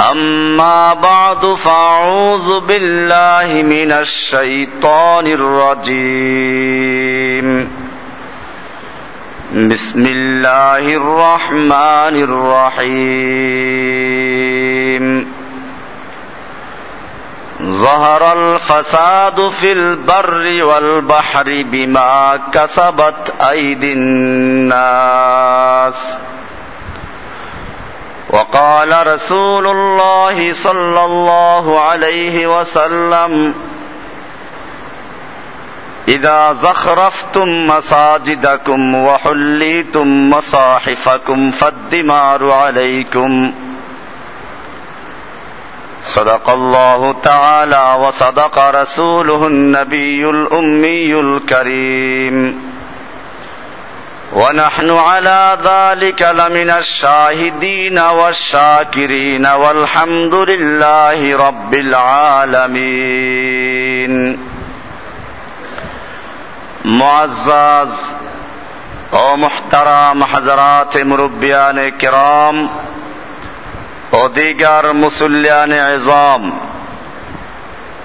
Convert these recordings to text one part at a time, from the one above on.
أما بعد فأعوذ بالله من الشيطان الرجيم. بسم الله الرحمن الرحيم. ظهر الفساد في البر والبحر بما كسبت أيدي الناس. وقال رسول الله صلى الله عليه وسلم إذا زخرفتم مساجدكم وحليتم مصاحفكم فالدمار عليكم. صدق الله تعالى وصدق رسوله النبي الأمي الكريم. ونحن على ذلك لمن الشاهدين والشاكرين والحمد لله رب العالمين. معزز أو محترم حضرات مربیان کرام أو دیگر مسلیان عظام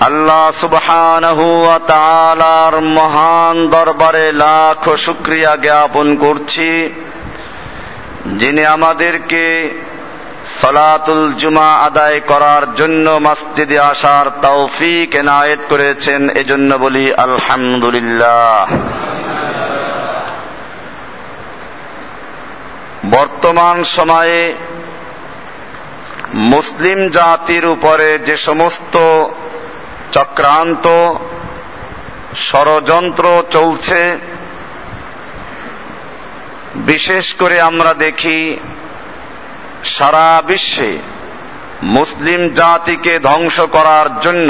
আল্লাহ সুবহানাহু ওয়া তাআলার মহান দরবারে লাখ শুকরিয়া জ্ঞাপন করছি, যিনি আমাদেরকে সলাতুল জুমা আদায় করার জন্য মসজিদে আসার তৌফিক এনায়েত করেছেন, এজন্য বলি আলহামদুলিল্লাহ। বর্তমান সময়ে মুসলিম জাতির উপরে যে সমস্ত চক্রান্ত ষড়যন্ত্র চলছে। বিশেষ করে আমরা দেখি সারা বিশ্বে মুসলিম জাতিকে ধ্বংস করার জন্য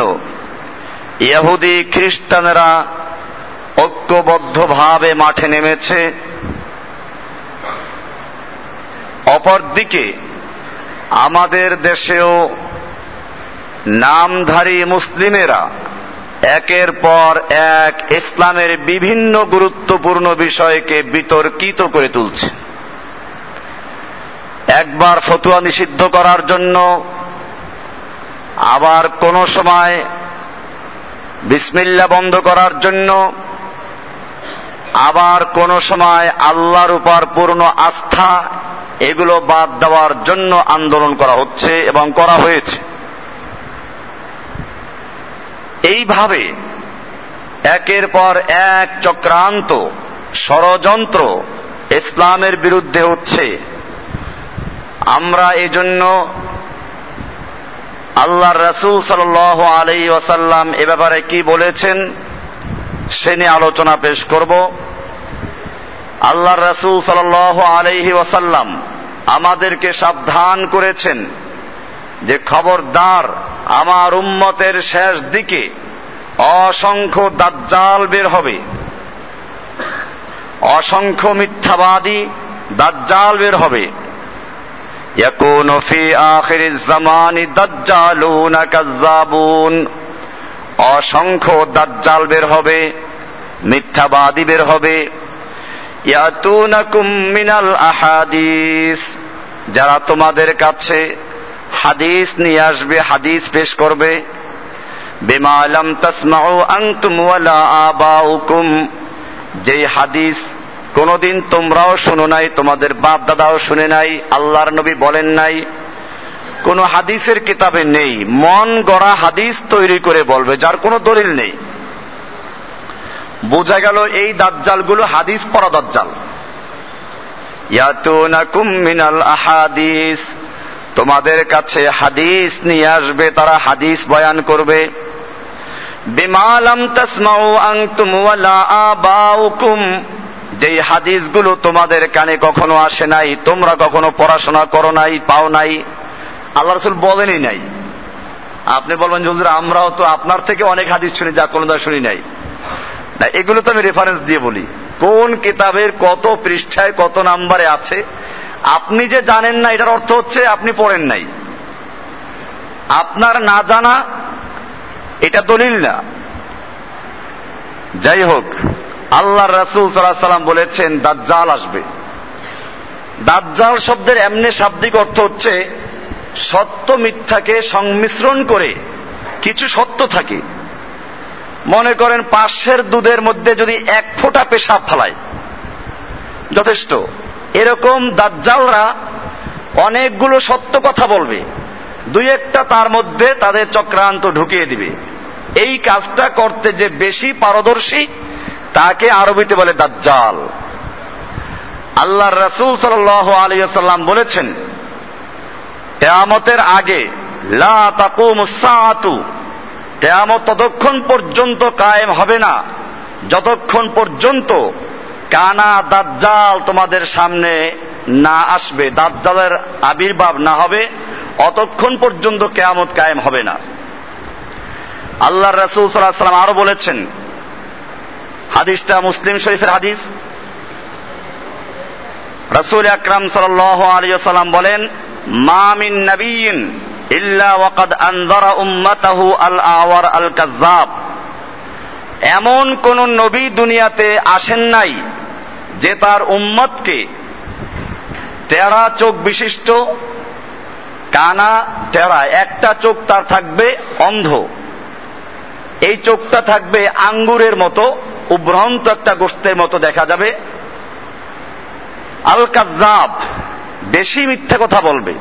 ইহুদি খ্রিস্টানেরা ঐক্যবদ্ধভাবে মাঠে নেমেছে। অপরদিকে আমাদের দেশেও নামধারী মুসলিমেরা একের পর এক ইসলামের বিভিন্ন গুরুত্বপূর্ণ বিষয়কে বিতর্কিত করে তুলছে। একবার ফতুয়া নিষিদ্ধ করার জন্য আবার কোন সময় বিসমিল্লা বন্ধ করার জন্য, আবার কোন সময় আল্লাহর উপর পূর্ণ আস্থা, এগুলো বাদ দেওয়ার জন্য আন্দোলন করা হচ্ছে এবং করা হয়েছে। এইভাবে একের পর এক চক্রান্ত, ষড়যন্ত্র ইসলামের বিরুদ্ধে হচ্ছে। আমরা এজন্য আল্লাহর রসুল সাল আলাই ওয়াসাল্লাম এ ব্যাপারে কি বলেছেন, সে নিয়ে আলোচনা পেশ করব। আল্লাহর রসুল সাল আলাইহি ওয়াসাল্লাম আমাদেরকে সাবধান করেছেন। যে খবরদার আমার উম্মতের শেষ দিকে অসংখ্য দাজ্জাল বের হবে অসংখ্য মিথ্যাবাদী দাজ্জাল বের হবে يكون في آخر الزمان دجالون كذابون অসংখ্য দাজ্জাল বের হবে মিথ্যাবাদী বের হবে ইয়াতুনাকুম মিনাল আহাদিস যারা তোমাদের কাছে হাদিস নিয়ে আসবে, হাদিস পেশ করবে। বিমা লাম তাসমাউ আনতুম ওয়ালা আবাউকুম। যেই হাদিস কোনদিন তোমরাও শুনো নাই, তোমাদের বাপ দাদাও শুনে নাই, আল্লাহর নবী বলেন নাই। কোন হাদিসের কিতাবে নেই, মন গড়া হাদিস তৈরি করে বলবে, যার কোনো দলিল নেই। বোঝা গেল এই দাজ্জালগুলো হাদিস পড়া দাজ্জাল ইয়াতুনাকুম মিনাল আহাদিস। তোমাদের কাছে হাদিস নিয়ে আসবে, তারা হাদিস বয়ান করবে। বিমালাম তাসমাউ আনতুম ওয়ালা আবাউকুম। যেই হাদিসগুলো তোমাদের কানে কখনো আসে নাই, তোমরা কখনো পড়াশোনা করো নাই, পাও নাই, আল্লাহ রসুল বলেনই নাই। আপনি বলবেন হুজুর, আমরাও তো আপনার থেকে অনেক হাদিস শুনি, যা কোনো শুনি নাই। না, এগুলো তো আমি রেফারেন্স দিয়ে বলি। কোন কিতাবের কত পৃষ্ঠায় কত নাম্বারে আছে আপনি যে জানেন না, এটার অর্থ হচ্ছে আপনি পড়েন নাই। আপনার না জানা, এটা দলিল না। যাই হোক আল্লাহ রাসুল সাল্লাহ সাল্লাম বলেছেন, দাজ্জাল আসবে। দাজ্জাল শব্দের এমনি শাব্দিক অর্থ হচ্ছে, সত্য মিথ্যাকে সংমিশ্রণ করে কিছু সত্য থাকে। মনে করেন পাশের দুধের মধ্যে যদি এক ফোঁটা পেশাব ফেলায়, যথেষ্ট। এরকম দাজ্জালরা অনেকগুলো সত্য কথা বলবে। দুই একটা তার মধ্যে তাদের চক্রান্ত ঢুকিয়ে দিবে। এই কাজটা করতে যে বেশি পারদর্শী, তাকে আরবিতে বলে দাজ্জাল। আল্লাহ রসুল সাল আলিয়াল্লাম বলেছেন, কেয়ামতের আগে, লা তাকুম সাআতু, কেয়ামত ততক্ষণ পর্যন্ত কায়েম হবে না। যতক্ষণ পর্যন্ত কানা দাজ্জাল তোমাদের সামনে না আসবে। দাজ্জালের আবির্ভাব না হবে, অতক্ষণ পর্যন্ত কেয়ামত কায়েম হবে না। আল্লাহ রসুল সাল্লাম আরও বলেছেন, হাদিসটা মুসলিম শরীফের হাদিস। রসুল আকরাম সাল আলিয়াল্লাম বলেন মামিন নবীন ইল্লা ওয়াকাদ আনজারা উম্মাতাহু আল আওয়ার আল কাজ্জাব এমন কোন নবী দুনিয়াতে আসেন নাই যে তার উম্মতকে তেরা চোখ বিশিষ্ট, কানা টেরা, একটা চোখ তার থাকবে অন্ধ। এই চোখটা থাকবে আঙ্গুরের মতো, উভ্রান্ত একটা গোষ্ঠের মতো দেখা যাবে। আল কাজ্জাব বেশি মিথ্যা কথা বলবে।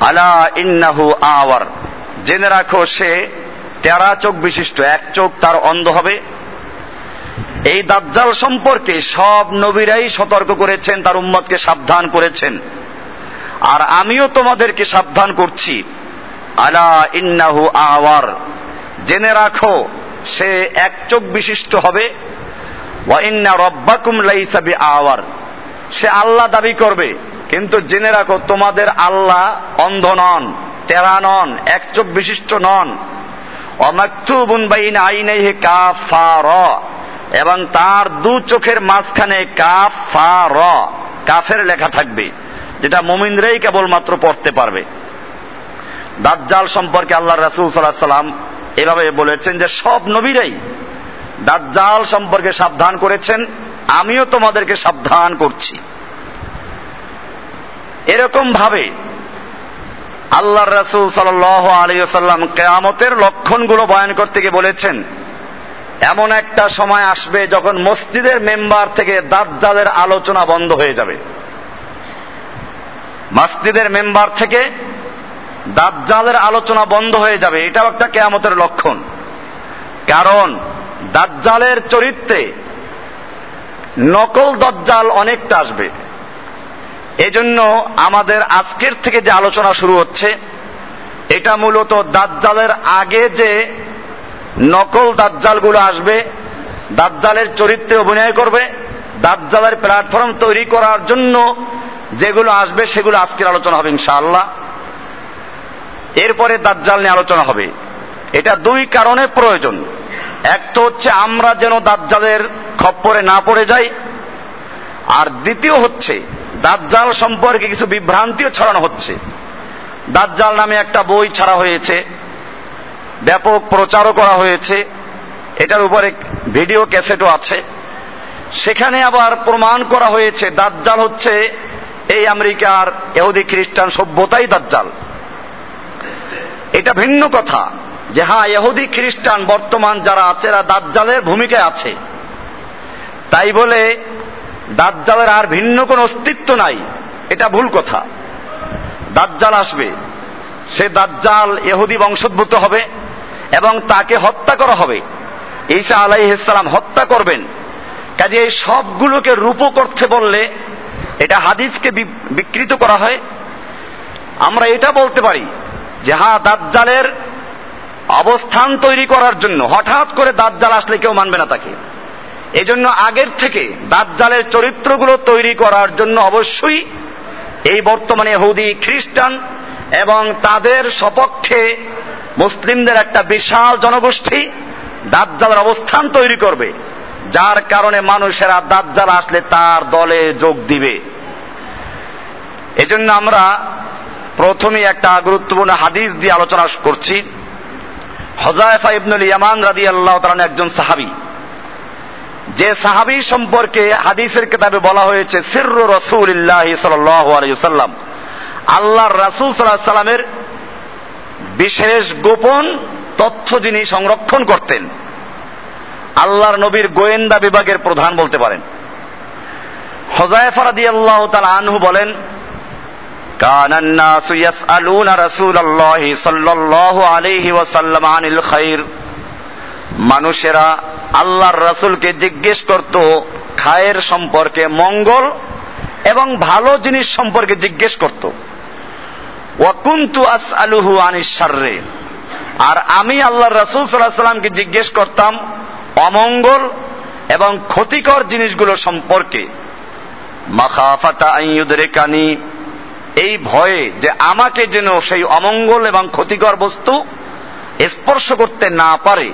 আলা ইন্নাহু আওয়ার, জেনে রাখো সে তেরা চোখ বিশিষ্ট, এক চোখ তার অন্ধ হবে। এই দাজ্জাল সম্পর্কে সব নবীরাই সতর্ক করেছেন, তার উম্মতকে সাবধান করেছেন। আর আমিও তোমাদেরকে সাবধান করছি। আলা ইন্নাহু আওয়ার। জেনে রাখো, সে এক চোখ বিশিষ্ট হবে। ওয়া ইন্না রব্বাকুম লাইসা আওয়ার সে আল্লাহ দাবি করবে, কিন্তু জেনে রাখো, তোমাদের আল্লাহ অন্ধ নন, টেরা নন, এক চোখ বিশিষ্ট নন। অমাক্তুবুন বাইন আইনাইহি কাফার। এবং তার দু চোখের মাঝখানে কাফার কাফের লেখা থাকবে, যেটা মুমিনরাই কেবলমাত্র পড়তে পারবে। দাজ্জাল সম্পর্কে আল্লাহ রাসুল সাল্লাহ সাল্লাম এভাবে বলেছেন যে, সব নবীরাই দাজ্জাল সম্পর্কে সাবধান করেছেন, আমিও তোমাদেরকে সাবধান করছি। এরকম ভাবে আল্লাহ রাসুল সাল আলিয়াল্লাম কেয়ামতের লক্ষণগুলো বয়ান করতে গিয়ে বলেছেন এমন একটা সময় আসবে যখন মসজিদের মেম্বার থেকে দাজ্জালের আলোচনা বন্ধ হয়ে যাবে। মসজিদের মেম্বার থেকে দাজ্জালের আলোচনা বন্ধ হয়ে যাবে। এটাও একটা কেয়ামতের লক্ষণ। কারণ দাজ্জালের চরিত্রে নকল দজ্জাল অনেকটা আসবে। এজন্য আমাদের আজকের থেকে যে আলোচনা শুরু হচ্ছে, এটা মূলত দাজ্জালের আগে যে নকল দাজ্জালগুলো আসবে, দাজ্জালের চরিত্রে অভিনয় করবে, দাজ্জালের প্ল্যাটফর্ম তৈরি করার জন্য যেগুলো আসবে সেগুলো আজকের আলোচনা হবে ইনশাআল্লাহ। এরপরে দাজ্জাল নিয়ে আলোচনা হবে। এটা দুই কারণে প্রয়োজন। এক তো হচ্ছে আমরা যেন দাজ্জালের খপ্পরে না পড়ে যাই। আর দ্বিতীয় হচ্ছে, দাজ্জাল সম্পর্কে কিছু বিভ্রান্তিও ছড়ানো হচ্ছে। দাজ্জাল নামে একটা বই ছাড়া হয়েছে। ব্যাপক প্রচারও করা হয়েছে। এটার উপরে ভিডিও ক্যাসেটও আছে। সেখানে আবার প্রমাণ করা হয়েছে, দাজ্জাল হচ্ছে এই আমেরিকার এহুদি খ্রিস্টান সভ্যতাই দাজ্জাল। এটা ভিন্ন কথা যে হ্যাঁ এহুদি খ্রিস্টান বর্তমান যারা আছে, এরা দাজ্জালের ভূমিকায় আছে। তাই বলে দাজ্জালের আর ভিন্ন কোন অস্তিত্ব নাই, এটা ভুল কথা। দাজ্জাল আসবে, সে দাজ্জাল এহুদি বংশোদ্ভূত হবে। এবং তাকে হত্যা করা হবে। ঈসা আলাইহিসালাম হত্যা করবেন। কাজে এই সবগুলোকে রূপ করতে বললে এটা হাদিসকে বিকৃত করা হয়। আমরা এটা বলতে পারি যে হা দাজ্জালের অবস্থান তৈরি করার জন্য, হঠাৎ করে দাজ্জাল আসলে কেউ মানবে না তাকে। এই জন্য আগের থেকে দাজ্জালের চরিত্রগুলো তৈরি করার জন্য অবশ্যই এই বর্তমানে হৌদি খ্রিস্টান এবং তাদের সপক্ষে মুসলিমদের একটা বিশাল জনগোষ্ঠী দাজ্জালের অবস্থান তৈরি করবে। যার কারণে মানুষেরা দাজ্জাল আসলে তার দলে যোগ দিবে। এজন্য আমরা প্রথমে একটা গুরুত্বপূর্ণ হাদিস দিয়ে আলোচনা করছি। হজায়ফা ইবনুল ইয়ামান রাদি আল্লাহ তালান একজন সাহাবি। যে সাহাবি সম্পর্কে হাদিসের কিতাবে বলা হয়েছে, সিররু রসুল্লাহ সাল্লাম আল্লাহর রাসুল সাল্লাহ সাল্লামের বিশেষ গোপন তথ্য যিনি সংরক্ষণ করতেন, আল্লাহর নবীর গোয়েন্দা বিভাগের প্রধান বলতে পারেন। হজায়ফা রাদি আল্লাহ তাল আনহু বলেন মানুষেরা আল্লাহর রাসুলকে জিজ্ঞেস করত, খায়ের সম্পর্কে মঙ্গল এবং ভালো জিনিস সম্পর্কে জিজ্ঞেস করতো। শাররে। আর আমি আল্লাহর রাসূল সাল্লাল্লাহু সাল্লামকে জিজ্ঞেস করতাম অমঙ্গল এবং ক্ষতিকর জিনিসগুলো সম্পর্কে। মাখাফাতা এই ভয়ে যে আমাকে যেন সেই অমঙ্গল এবং ক্ষতিকর বস্তু স্পর্শ করতে না পারে,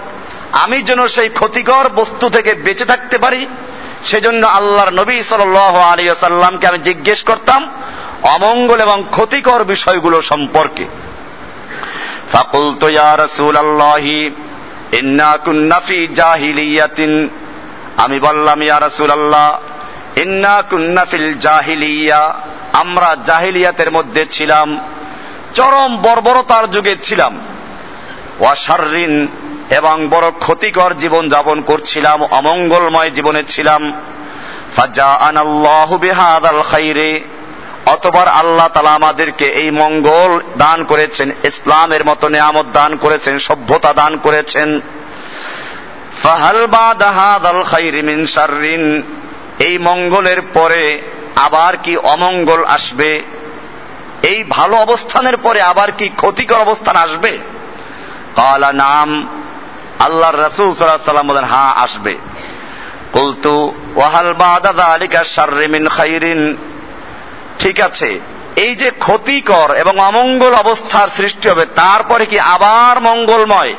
আমি যেন সেই ক্ষতিকর বস্তু থেকে বেঁচে থাকতে পারি, সেজন্য আল্লাহর নবী সাল আলী সাল্লামকে আমি জিজ্ঞেস করতাম অমঙ্গল এবং ক্ষতিকর বিষয়গুলো সম্পর্কে। ফাকুল তো রসুল আল্লাহি ইন্না কুন্নাফি জাহিলিয়াতিন। আমি বললাম, ইয়া রসুল আল্লাহ ইন্না কুন্নাফিল জাহিলিয়া। আমরা জাহিলিয়াতের মধ্যে ছিলাম, চরম বর্বরতার যুগে ছিলাম। ওয়াশারিন এবং বড় ক্ষতিকর জীবন যাপন করছিলাম, অমঙ্গলময় জীবনে ছিলাম। ফাজা আনাল্লাহু বিহাদাল খাইরে। অতবার আল্লাহ তালা আমাদেরকে এই মঙ্গল দান করেছেন, ইসলামের মতো নিয়ামত দান করেছেন, সভ্যতা দান করেছেন। এই মঙ্গলের পরে আবার কি অমঙ্গল আসবে? এই ভালো অবস্থানের পরে আবার কি ক্ষতিকর অবস্থান আসবে? কালা নাম, আল্লাহর রসুল সাল্লাম বলেন হ্যাঁ আসবে। কুলতু, ওয়াহাল বাদা আলিকা শাররিমিন খাইরিন। ঠিক আছে, এই যে ক্ষতিকর এবং অমঙ্গল অবস্থার সৃষ্টি হবে, তারপরে কি আবার মঙ্গলময়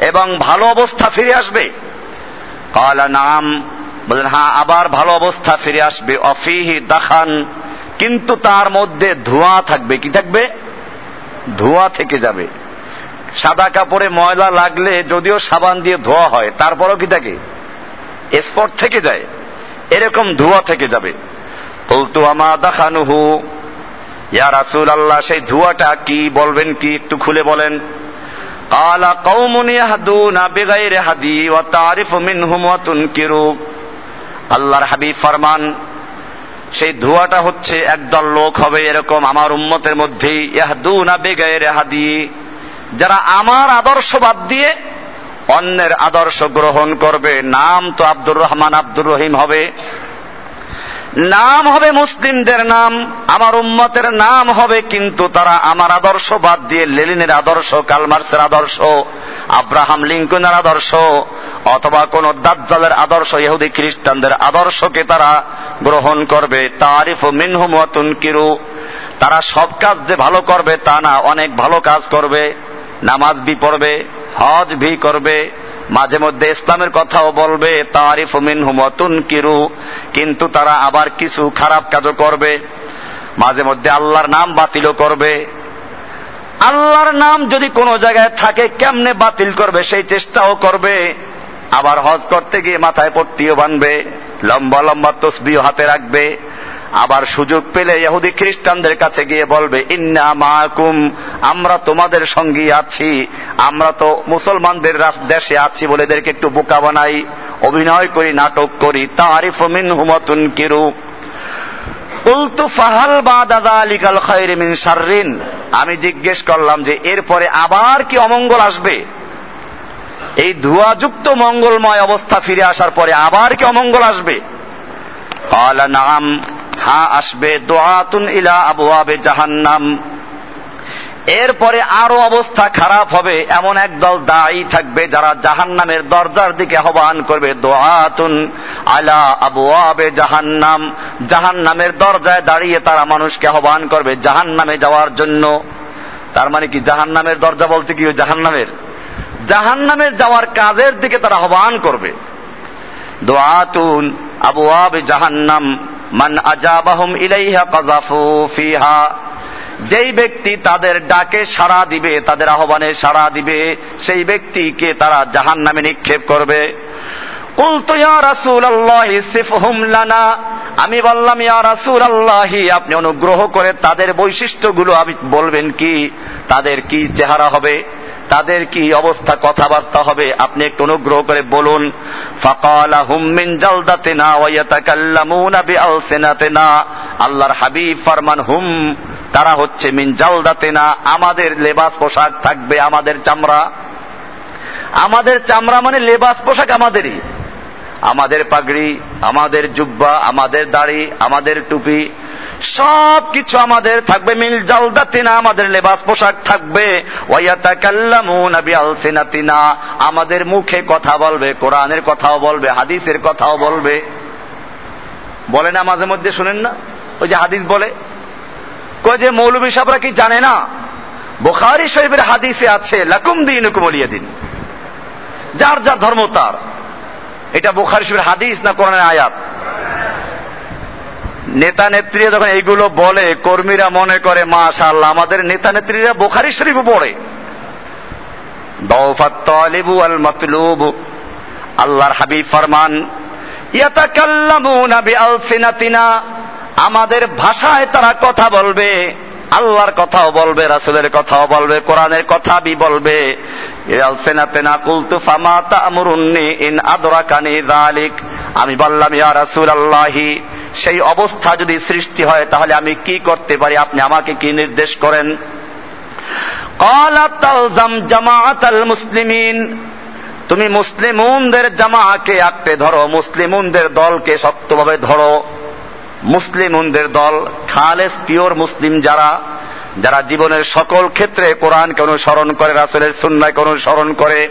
এবং ভালো অবস্থা ফিরে আসবে? কালা নাম বলেন হ্যাঁ আবার ভালো অবস্থা ফিরে আসবে। অফিহি দাখান, কিন্তু তার মধ্যে ধোঁয়া থাকবে। কি থাকবে? ধোঁয়া থেকে যাবে। সাদা কাপড়ে ময়লা লাগলে যদিও সাবান দিয়ে ধোয়া হয়, তারপরও কি থাকে? স্পট থেকে যায়। এরকম ধোঁয়া থেকে যাবে। বলতো, আমা দেখানুহু? ইয়া রাসুল আল্লাহ সেই ধোঁয়াটা কি? বলবেন কি? একটু খুলে বলেন। আলা কৌমুন ইয়াহদুনা বিগাইরি হাদি ওয়া তারিফু মিনহুম তুনকিরু। আল্লাহর হাবিব ফরমান, সেই ধোঁয়াটা হচ্ছে একদল লোক হবে এরকম আমার উম্মতের মধ্যেই ইয়াহদুনা বিগাইরি হাদি, যারা আমার আদর্শ বাদ দিয়ে অন্যের আদর্শ গ্রহণ করবে। নাম তো আব্দুর রহমান আব্দুর রহিম হবে। নাম হবে মুসলিমদের নাম, আমার উম্মতের নাম হবে কিন্তু তারা আমার আদর্শ বাদ দিয়ে লেলিনের আদর্শ, কালমার্সের আদর্শ, আব্রাহাম লিঙ্কনের আদর্শ, অথবা কোন দাজ্জালের আদর্শ, ইহুদি খ্রিস্টানদের আদর্শকে তারা গ্রহণ করবে। তারিফ মিনহুম কিরু তারা সব কাজ যে ভালো করবে তা না, অনেক ভালো কাজ করবে, নামাজ বি পড়বে, হজ ভি করবে মাঝে মধ্যে ইসলামের কথাও বলবে, তারিফ মিন হুমতুন কিরু কিন্তু তারা আবার কিছু খারাপ কাজও করবে। মাঝে মধ্যে আল্লাহর নাম বাতিলও করবে। আল্লাহর নাম যদি কোনো জায়গায় থাকে, কেমনে বাতিল করবে? সেই চেষ্টাও করবে। আবার হজ করতে গিয়ে মাথায় পট্টিও বানবে, লম্বা লম্বা তসবিও হাতে রাখবে। আবার সুযোগ পেলে ইহুদি খ্রিস্টানদের কাছে গিয়ে বলবে, ইন্না মাকুম, আমরা তোমাদের সঙ্গী আছি। আমরা তো মুসলমানদের দেশে আছি বলে এদেরকে একটু বোকা বানাই, অভিনয় করি, নাটক করি। তারিফ মিন হুমতুন কিরু উলতু ফাহাল বা দাদা আলিকাল খৈরে মিন আমি জিজ্ঞেস করলাম যে, এরপরে আবার কি অমঙ্গল আসবে? এই ধোয়াযুক্ত মঙ্গলময় অবস্থা ফিরে আসার পরে আবার কি অমঙ্গল আসবে? নাম হা আসবে দোয়াতুন ইলা আবু আবে জাহান্নাম। এরপরে আরও অবস্থা খারাপ হবে, এমন একদল দায়ী থাকবে যারা জাহান্নামের দরজার দিকে আহ্বান করবে, দোয়াতুন আলা আবু আবে জাহান্নাম। জাহান্নামের দরজায় দাঁড়িয়ে তারা মানুষকে আহ্বান করবে, জাহান্নামে যাওয়ার জন্য। তার মানে কি, জাহান্নামের দরজা বলতে কি জাহান্নামের? জাহান্নামের যাওয়ার কাজের দিকে তারা আহ্বান করবে। দোয়াতুন আবু আবে জাহান্নাম। মান আজাবাহুম ইলাইহা কাজাফু ফিহা। যেই ব্যক্তি তাদের ডাকে সাড়া দিবে, তাদের আহ্বানে সাড়া দিবে, সেই ব্যক্তিকে তারা জাহান নামে নিক্ষেপ করবে। আমি বললাম, ইয়া রাসুল আল্লাহি আপনি অনুগ্রহ করে তাদের বৈশিষ্ট্যগুলো আমি বলবেন কি? তাদের কি চেহারা হবে? তাদের কি অবস্থা? কথাবার্তা হবে। আপনি একটু অনুগ্রহ করে বলুন। ফাকালা হুম মিন জালদাতিনা ওয়া ইয়াতাকাল্লামুনা বিআলসিনাতিনা। আল্লাহর হাবিব ফরমান, হুম, তারা হচ্ছে মিন জালদাতিনা। আমাদের লেবাস পোশাক থাকবে আমাদের চামড়া। আমাদের চামড়া মানে লেবাস পোশাক আমাদেরই। আমাদের পাগড়ি, আমাদের জুব্বা, আমাদের দাড়ি, আমাদের টুপি সব কিছু আমাদের থাকবে। মিল জালদাতিনা আমাদের লেবাস পোশাক থাকবে। আলসিনাতিনা আমাদের মুখে কথা বলবে, কোরআনের কথাও বলবে, হাদিসের কথাও বলবে। বলে না মাঝে মধ্যে, শুনেন না? ওই যে হাদিস বলে। কয় যে, মৌলবী সাহরা কি জানে না? বোখারি শরীফের হাদিসে আছে, লাকুম দিন কুমলিয়া দিন যার যার ধর্ম তার। এটা বোখারি শরীফের হাদিস না কোরআনের আয়াত? নেতা নেত্রীরা যখন এইগুলো বলে, কর্মীরা মনে করে মাশা আল্লাহ আমাদের নেতা নেত্রীরা বোখারি শরীফ পড়ে। আল আল্লাহর হাবিব ফরমান, ইয়াতাকাল্লামুনা আমাদের ভাষায় তারা কথা বলবে, আল্লাহর কথাও বলবে, রাসুলের কথাও বলবে, কোরআনের কথা বলবে। আমি বললাম, ইয়া রাসুল আল্লাহি সেই অবস্থা যদি সৃষ্টি হয়, তাহলে আমি কি করতে পারি? আপনি আমাকে কি নির্দেশ করেন? মুসলিমিন, তুমি মুসলিমুনদের জামাকে আঁকড়ে ধরো, মুসলিমুনদের দলকে শক্তভাবে ধরো। মুসলিমুনদের দল খালেস, পিওর মুসলিম যারা যারা জীবনের সকল ক্ষেত্রে কোরআনকে অনুসরণ করে, রাসুলের সুন্নাকে অনুসরণ করে,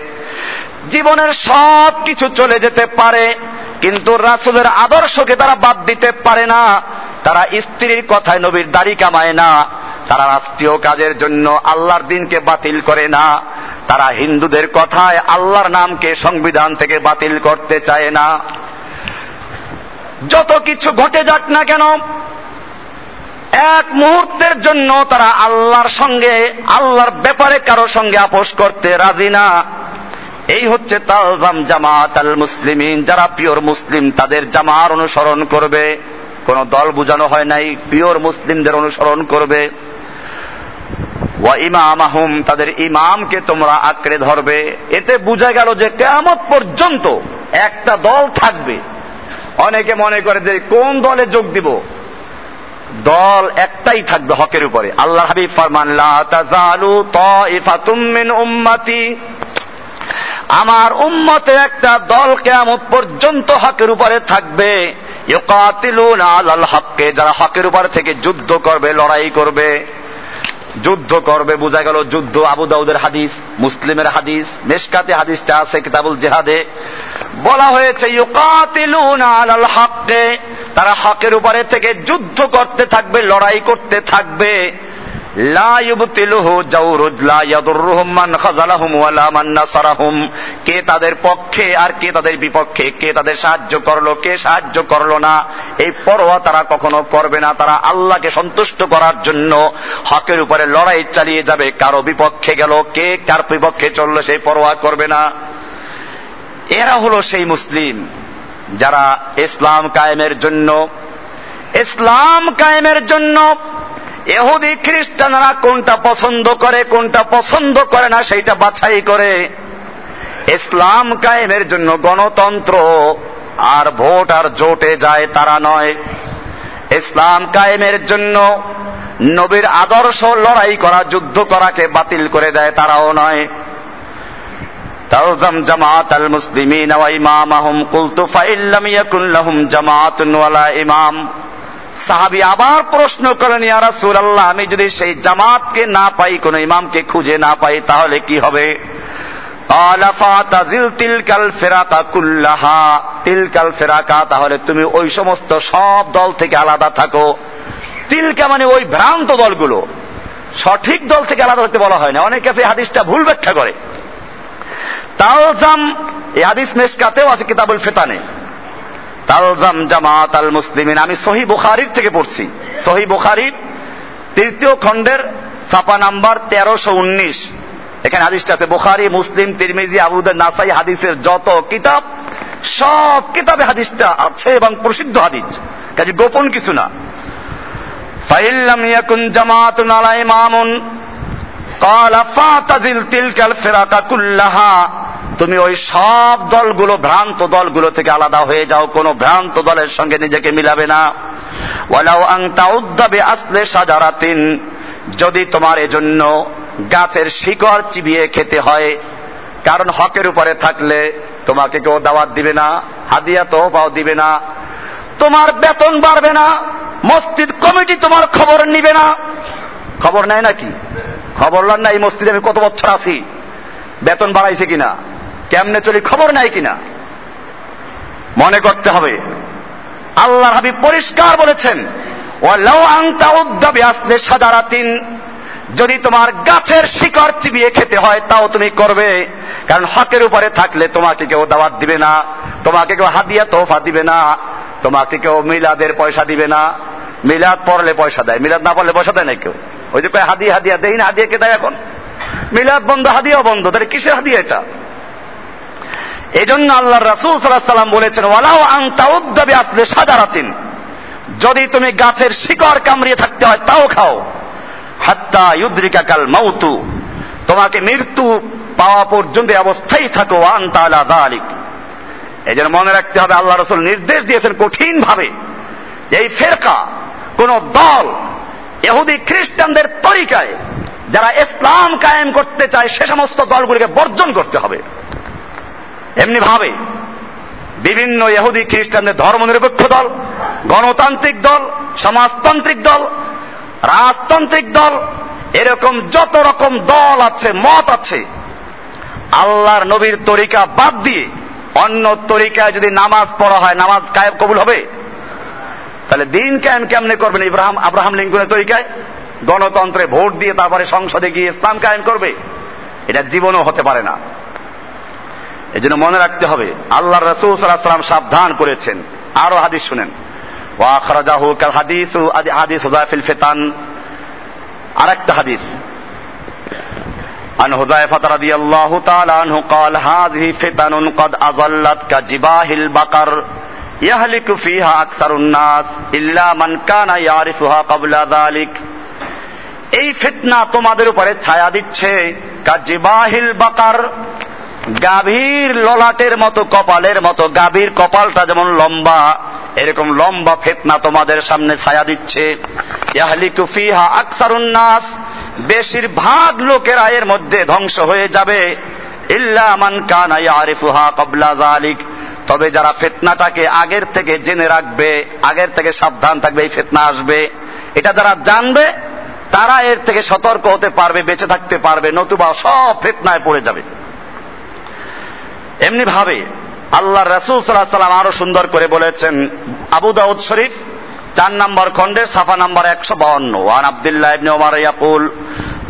জীবনের সব কিছু চলে যেতে পারে, কিন্তু রাসুলের আদর্শকে তারা বাদ দিতে পারে না। তারা স্ত্রীর কথায় নবীর দাড়ি কামায় না। তারা রাষ্ট্রীয় কাজের জন্য আল্লাহর দিনকে বাতিল করে না। তারা হিন্দুদের কথায় আল্লাহর নামকে সংবিধান থেকে বাতিল করতে চায় না। যত কিছু ঘটে যাক না কেন এক মুহূর্তের জন্য তারা আল্লাহর সঙ্গে, আল্লাহর ব্যাপারে কারও সঙ্গে আপোষ করতে রাজি না। এই হচ্ছে তালজাম জামাত আল মুসলিমিন। যারা পিওর মুসলিম, তাদের জামার অনুসরণ করবে। কোন দল বুঝানো হয় নাই, পিওর মুসলিমদের অনুসরণ করবে। ওয়া ইমামাহুম, তাদের ইমামকে তোমরা আঁকড়ে ধরবে। এতে বোঝা গেল যে কেমন পর্যন্ত একটা দল থাকবে। অনেকে মনে করে যে কোন দলে যোগ দিব? দল একটাই থাকবে হকের উপরে। আল্লাহ হাবিব ফরমান উম্মতি। আমার উম্মতের একটা দল কেমন পর্যন্ত হকের উপরে থাকবে। হককে, যারা হকের উপরে থেকে যুদ্ধ করবে, লড়াই করবে। যুদ্ধ করবে, বোঝা গেল যুদ্ধ, আবু দাউদের হাদিস, মুসলিমের হাদিস, মেশকাতে হাদিসটা আছে কিতাবুল জেহাদে। বলা হয়েছে, ইউকাতিলুনা আলাল হককে। তারা হকের উপরে থেকে যুদ্ধ করতে থাকবে, লড়াই করতে থাকবে। কে তাদের পক্ষে আর কে তাদের বিপক্ষে, কে তাদের সাহায্য করল, কে সাহায্য করল না, এই পরোয়া তারা কখনো করবে না। তারা আল্লাহকে সন্তুষ্ট করার জন্য হকের উপরে লড়াই চালিয়ে যাবে। কারও বিপক্ষে গেল, কে কার বিপক্ষে চলল, সেই পরোয়া করবে না। এরা হলো সেই মুসলিম। যারা ইসলাম কায়েমের জন্য, ইসলাম কায়েমের জন্য এহুদি খ্রিস্টানরা কোনটা পছন্দ করে, কোনটা পছন্দ করে না, সেইটা বাছাই করে। ইসলাম কায়েমের জন্য গণতন্ত্র আর ভোট আর জোটে যায় তারা নয়। ইসলাম কায়েমের জন্য নবীর আদর্শ লড়াই করা, যুদ্ধ করাকে বাতিল করে দেয় তারাও নয়। তালজাম জামাত আল মুসলিমিন ওয়া ইমামাহুম। কুলতু ফাইল্লাম ইয়াকুন লাহুম জামাতুন ওয়ালা ইমাম। সাহাবি আবার প্রশ্ন করেন, ইয়া রাসূলুল্লাহ, আমি যদি সেই জামাতকে না পাই, কোন ইমামকে খুঁজে না পাই, তাহলে কি হবে? তিলকাল তিলকাল ফেরাকা, তাহলে তুমি ওই সমস্ত সব দল থেকে আলাদা থাকো। তিলকা মানে ওই ভ্রান্ত দলগুলো। সঠিক দল থেকে আলাদা হতে বলা হয় না। অনেকে হাদিসটা ভুল ব্যাখ্যা করে। তালজাম, এই হাদিস মেসকাতেও আছে কিতাবুল ফেতানে। তালজাম জামাত আল মুসলিমিন, আমি সহি বুখারির থেকে পড়ছি। সহি বুখারির তৃতীয় খণ্ডের ছাপা নাম্বার তেরোশো উনিশ। এখানে হাদিসটা আছে, বুখারি, মুসলিম, তিরমিজি আবুদের নাসাই হাদিসের যত কিতাব, সব কিতাবে হাদিসটা আছে এবং প্রসিদ্ধ হাদিস। কাজে গোপন কিছু না। ফাইল্লাম ইয়াকুন জামাতুন আলা ইমামুন তুমি ওই সব দলগুলো, ভ্রান্ত দলগুলো থেকে আলাদা হয়ে যাও, কোন ভ্রান্ত দলের সঙ্গে নিজেকে মিলাবে না। ওয়ালাউ আং তাউদ্দাবে আসলে সাজারাতিন যদি তোমার এজন্য গাছের শিকড় চিবিয়ে খেতে হয়, কারণ হকের উপরে থাকলে তোমাকে কেউ দাওয়াত দিবে না, হাদিয়া তো পাও দিবে না। তোমার বেতন বাড়বে না, মসজিদ কমিটি তোমার খবর নিবে না। খবর নেয় নাকি? খবর লন না, এই মসজিদে আমি কত বছর আছি? বেতন বাড়াইছে কিনা? কেমনে চলি, খবর নাই কিনা? মনে করতে হবে আল্লাহ হাবিব পরিষ্কার বলেছেন যদি তোমার গাছের শিকড় চিবিয়ে খেতে হয়, তাও তুমি করবে, কারণ হকের উপরে থাকলে তোমাকে কেউ দাওয়াত দিবে না, তোমাকে কেউ হাদিয়া তোফা দিবে না, তোমাকে কেউ মিলাদের পয়সা দিবে না, মিলাদ পড়লে পয়সা দেয়, মিলাদ না পড়লে পয়সা দেয় না কেউ। ওই যে কয় হাদিয়া হাদিয়া, দেই না, হাদিয়া কে দেয় এখন? মিলাদ বন্ধ, হাদিয়াও বন্ধ, তাহলে কিসের হাদিয়া এটা? এই জন্য আল্লাহ রাসুল সাল্লাহ সাল্লাম বলেছেন ওয়ালাও আংতা উদ্যাবে আসলে সাজারাতিন। যদি তুমি গাছের শিকড় কামড়িয়ে থাকতে হয়, তাও খাও। হাত্তা ইউদ্রিকা কাল মাউতু। তোমাকে মৃত্যু পাওয়া পর্যন্ত অবস্থায় থাকো আন্তালা দালিক এই জন্য মনে রাখতে হবে, আল্লাহ রসুল নির্দেশ দিয়েছেন কঠিন ভাবে এই ফেরকা, কোন দল এহুদি খ্রিস্টানদের তরিকায় যারা ইসলাম কায়েম করতে চায়, সে সমস্ত দলগুলিকে বর্জন করতে হবে। এমনি ভাবে বিভিন্ন ইহুদি খ্রিস্টানদের ধর্মনিরপেক্ষ দল, গণতান্ত্রিক দল, সমাজতান্ত্রিক দল, রাজতান্ত্রিক দল, এরকম যত রকম দল আছে, মত আছে, আল্লাহর নবীর তরিকা বাদ দিয়ে অন্য তরিকায় যদি নামাজ পড়া হয়, নামাজ কায়েম কবুল হবে? তাহলে দিন কায়েম কেমনে করবেন ইব্রাহিম আব্রাহাম লিঙ্কনের তরিকায় গণতন্ত্রে ভোট দিয়ে তারপরে সংসদে গিয়ে ইসলাম কায়েম করবে এটা জীবনও হতে পারে না এই জন্য মনে রাখতে হবে আল্লাহ রসুল সাল্লাম সাবধান করেছেন আরো হাদিস শুনেন ওয়াখরাজাহু কাল হাদিস হাদিস হুজাইফিল ফিতান আরেকটা হাদিস عن حذيفة رضي الله تعالى عنه قال هذه فتن قد أظلت كجباه البقر ইয়াহলিকু ফিহা আকসারুন নাস ইল্লা মান কানা ইয়ারিফুহা ক্বাবলা যালিক। এই ফিতনা তোমাদের উপরে ছায়া দিচ্ছে। কাজিবাহিল বাকার, গাভীর ললাটের মতো কপালের মতো, গাভীর কপালটা যেমন লম্বা, এরকম লম্বা ফেতনা তোমাদের সামনে ছায়া দিচ্ছে। ইয়াহলিকু ফিহা আকসারুন নাস, বেশিরভাগ লোকেরা এর মধ্যে ধ্বংস হয়ে যাবে। ইল্লা মান কানা ইয়ারিফুহা ক্বাবলা যালিক। তবে যারা ফেতনাটাকে আগের থেকে জেনে রাখবে, আগের থেকে সাবধান থাকবে, এই ফেতনা আসবে। এটা যারা জানবে, তারা এর থেকে সতর্ক হতে পারবে, বেঁচে থাকতে পারবে, নতুবা সব ফেতনায় পড়ে যাবে। এমনি ভাবে আল্লাহ রসুল সাল্লাহ সাল্লাম আরও সুন্দর করে বলেছেন, আবু দাউদ শরীফ, চার নম্বর খণ্ডের, সাফা নাম্বার একশো বাউন্ন। ওয়ান আব্দুল্লাহ ইবনে ওমর ইয়াকুল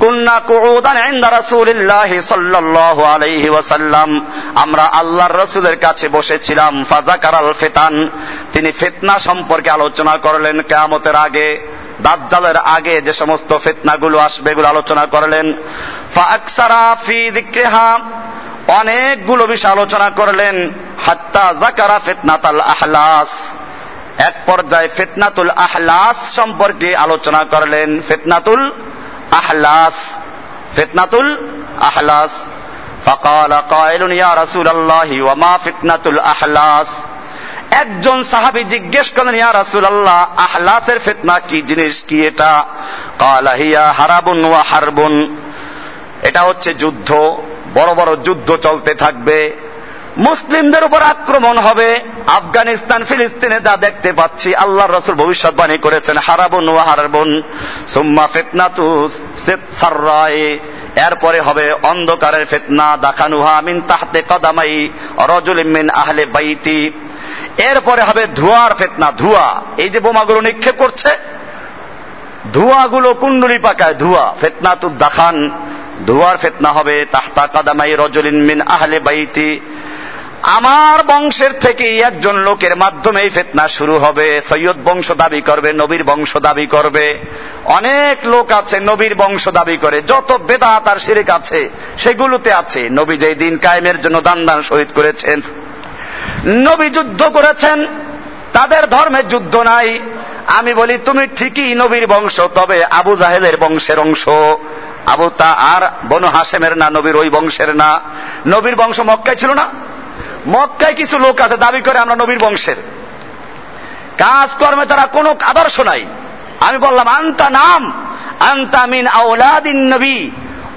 কুন্না কুউদান ইনদা রাসূলিল্লাহ সাল্লাল্লাহু আলাইহি ওয়াসাল্লাম। আমরা আল্লাহর রাসূলের কাছে বসেছিলাম। ফাজাকারাল ফিতান। তিনি ফিতনা সম্পর্কে আলোচনা করলেন কিয়ামতের আগে। দাজ্জালের আগে যে সমস্ত ফিতনাগুলো আসবে এগুলো আলোচনা করলেন। ফাআকসারা ফি যিকরিহা। অনেকগুলো বিষয় আলোচনা করলেন। হাত্তা জাকারা ফিতনাতাল আহলাস। এক পর্যায়ে ফেতনাতুল আহলাস সম্পর্কে আলোচনা করলেন। ফেতনাতুল আহলাস ফেতনাতুল আহলাস فقال قائل يا رسول الله وما فتنة الأحلاس একজন সাহাবি জিজ্ঞেস করলেন ইয়া রাসূলুল্লাহ আহলাসের ফিতনা কি জিনিস কি এটা কালা হিয়া হারাবুন ওয়া হারবুন এটা হচ্ছে যুদ্ধ বড় বড় যুদ্ধ চলতে থাকবে মুসলিমদের উপর আক্রমণ হবে। আফগানিস্তান, ফিলিস্তিনে যা দেখতে পাচ্ছি আল্লাহ রসুল ভবিষ্যৎবাণী করেছেন হারাবুন ওয়া হারাবুন সুম্মা ফিতনাতু সাররায়ে এরপরে হবে অন্ধকারের ফেতনা, দাখানুহা মিন তাহতে কদামাই রজুলিম মিন আহলে বাইতি। এরপরে হবে ধোঁয়ার ফেতনা, ধোঁয়া। এই যে বোমাগুলো নিক্ষেপ করছে, ধোঁয়াগুলো কুণ্ডলি পাকায়, ধোঁয়া। ফেতনা তু দাখান, ধোঁয়ার ফেতনা হবে তাহতা কাদামাই, রজলিন মিন আহলে বাইতি। আমার বংশের থেকে একজন লোকের মাধ্যমে এই ফেতনা শুরু হবে। সৈয়দ বংশ দাবি করবে, নবীর বংশ দাবি করবে। অনেক লোক আছে, নবীর বংশ দাবি করে। যত বেদাত আর শিরিক আছে, সেগুলোতে আছে। নবী যেই দিন কায়েমের জন্য দান দান শহীদ করেছেন, নবী যুদ্ধ করেছেন, তাদের ধর্মে যুদ্ধ নাই। আমি বলি, তুমি ঠিকই নবীর বংশ, তবে আবু জাহেদের বংশের অংশ। আবু তা আর বনু হাসেমের না, নবীর ওই বংশের না। নবীর বংশ মক্কায় ছিল না? মক্কায় কিছু লোক আছে, দাবি করে আমরা নবীর বংশের। কাজকর্মে তারা কোনো আদর্শ নাই। আমি বললাম, আন্তা নাম, আন্তা মিন আউলাদিন নবী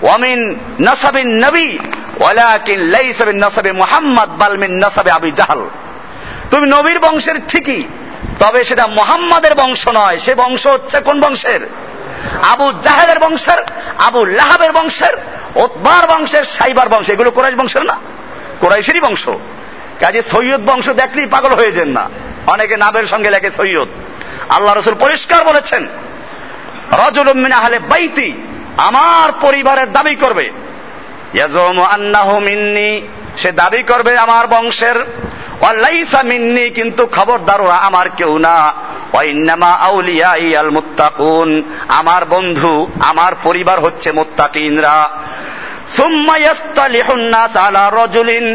ওয়ামিন নাসাবিন নবী, ওয়ালাকিন লাইসা মিন নাসাবি মুহাম্মদ, বাল মিন নাসাবি আবি জাহাল। তুমি নবীর বংশের ঠিকই, তবে সেটা মোহাম্মদের বংশ নয়, সে বংশ হচ্ছে কোন বংশের? আবু জাহেদের বংশের, আবু লাহাবের বংশের, ওতবার বংশের, সাইবার বংশ, এগুলো কোরাইশ বংশের না? কোরাইশেরই বংশ। কাজে সৈয়দ বংশ দেখলেই পাগল হয়ে যান না। অনেকে নাবের সঙ্গে লেখে সৈয়দ। আল্লাহ রসুল পরিষ্কার বলেছেন রজল আহলে বাইতি, আমার পরিবারের দাবি করবে সে দাবি করবে আমার বংশের মিন্নি, কিন্তু খবরদার আমার কেউ না। আমার বন্ধু, আমার পরিবার হচ্ছে মুত্তাকিনরা। সুম্মা ইয়াস্তালিহুন নাস আলা রাজুলিন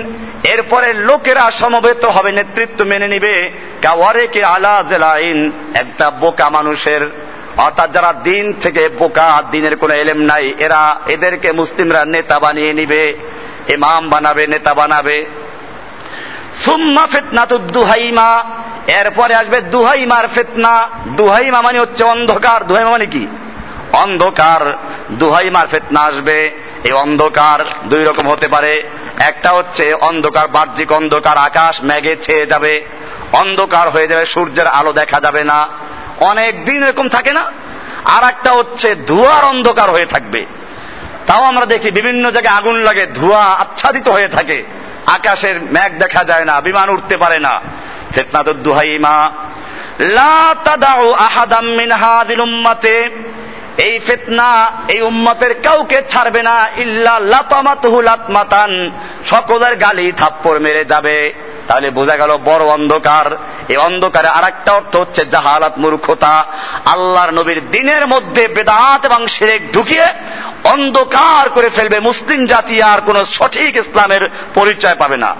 এরপরে লোকেরা সমবেত হবে, নেতৃত্ব মেনে নিবে। কাওয়ারেকে আলা জেলাইন, একটা বোকা মানুষের। অর্থাৎ যারা দিন থেকে বোকা, দিনের কোনো এলেম নাই, এরা এদেরকে মুসলিমরা নেতা বানিয়ে নিবে, ইমাম বানাবে, নেতা বানাবে। সুম্মা ফিতনাতু দুহাইমা, এরপরে আসবে দুহাইমার ফিতনা। দুহাইমা মানে হচ্ছে অন্ধকার। দুহাইমা মানে কি? অন্ধকার। দুহাইমার ফিতনা আসবে। এই অন্ধকার দুই রকম হতে পারে। একটা হচ্ছে অন্ধকার, বাহ্যিক অন্ধকার, আকাশ মেঘে ছেয়ে যাবে। অন্ধকার হয়ে যাবে, সূর্যের আলো দেখা যাবে না। অনেক দিন এরকম থাকে না? আর একটা হচ্ছে ধোঁয়ার অন্ধকার হয়ে থাকবে। তাও আমরা দেখি বিভিন্ন জায়গায় আগুন লাগে, ধোঁয়া আচ্ছাদিত হয়ে থাকে। আকাশের মেঘ দেখা যায় না, বিমান উঠতে পারে না। ফেতনা তো দুহাইমা। লা তাদাউ আহাদাম মিন হাদিল উম্মাতে। এই ফেতনা, এই উম্মতের কাউকে ছাড়বে না, ইল্লা লাতমাতান। সকলের গালি থাপ্পড় মেরে যাবে। তাহলে বোঝা গেল বড় অন্ধকার। এই অন্ধকারে আর একটা অর্থ হচ্ছে জাহালাত মূর্খতা। আল্লাহর নবীর দিনের মধ্যে বেদাত এবং সেরেক ঢুকিয়ে অন্ধকার করে ফেলবে। মুসলিম জাতি আর কোন সঠিক ইসলামের পরিচয় পাবে না।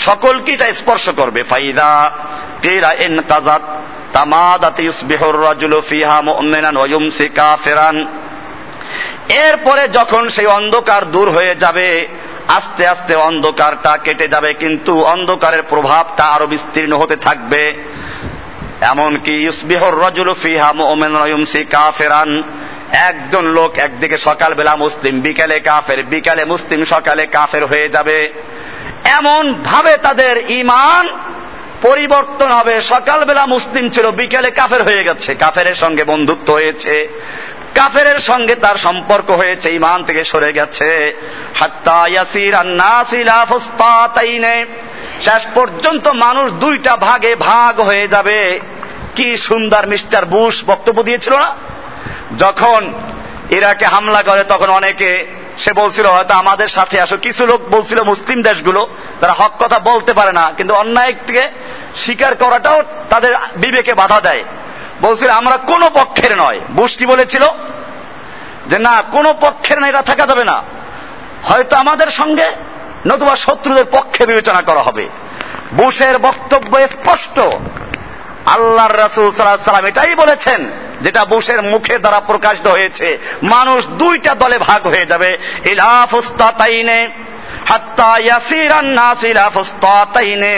সকলকে এটা স্পর্শ করবে। ফাইদা কেরা এন কাজাত এরপরে যখন সেই অন্ধকার দূর হয়ে যাবে, আস্তে আস্তে অন্ধকারটা কেটে যাবে, কিন্তু অন্ধকারের প্রভাবটা আরও বিস্তীর্ণ হতে থাকবে। এমনকি ইউসবিহর রজুলু ফিহা মুমিন ইউমসি কাফিরান একজন লোক একদিকে সকালবেলা মুসলিম, বিকালে কাফের, বিকালে মুসলিম সকালে কাফের হয়ে যাবে। এমন ভাবে তাদের ইমান পরিবর্তন হবে। সকালবেলা মুসলিম ছিল, বিকেলে কাফের হয়ে গেছে। কাফের সঙ্গে বন্ধুত্ব হয়েছে। কাফের সঙ্গে তার সম্পর্ক হয়েছে ইমান থেকে সরে গেছে। শেষ পর্যন্ত মানুষ দুইটা ভাগে ভাগ হয়ে যাবে। কি সুন্দর মিস্টার বুশ বক্তব্য দিয়েছিল না? যখন ইরাকে হামলা করে, তখন অনেকে সে বলছিল, হয়তো আমাদের সাথে আসো। কিছু লোক বলছিল, মুসলিম দেশগুলো তারা হক কথা বলতে পারে না, কিন্তু অন্যায়কে স্বীকার করাটাও তাদের বিবেকে বাধা দেয়। বলছিল, আমরা কোনো পক্ষের নয়। কি বলেছিল যে, না, কোনো পক্ষের না, এটা থাকা যাবে না। হয়তো আমাদের সঙ্গে নতুবা শত্রুদের পক্ষে বিবেচনা করা হবে। বুশের বক্তব্য স্পষ্ট। আল্লাহর রাসুল সাল্লাহ সাল্লাম এটাই বলেছেন, যেটা বুশের মুখে দ্বারা প্রকাশিত হয়েছে, মানুষ দুইটা দলে ভাগ হয়ে যাবে ইলাফুস্তাতাইনে হাত্তা ইয়াসিরান নাস ইলাফুস্তাতাইনে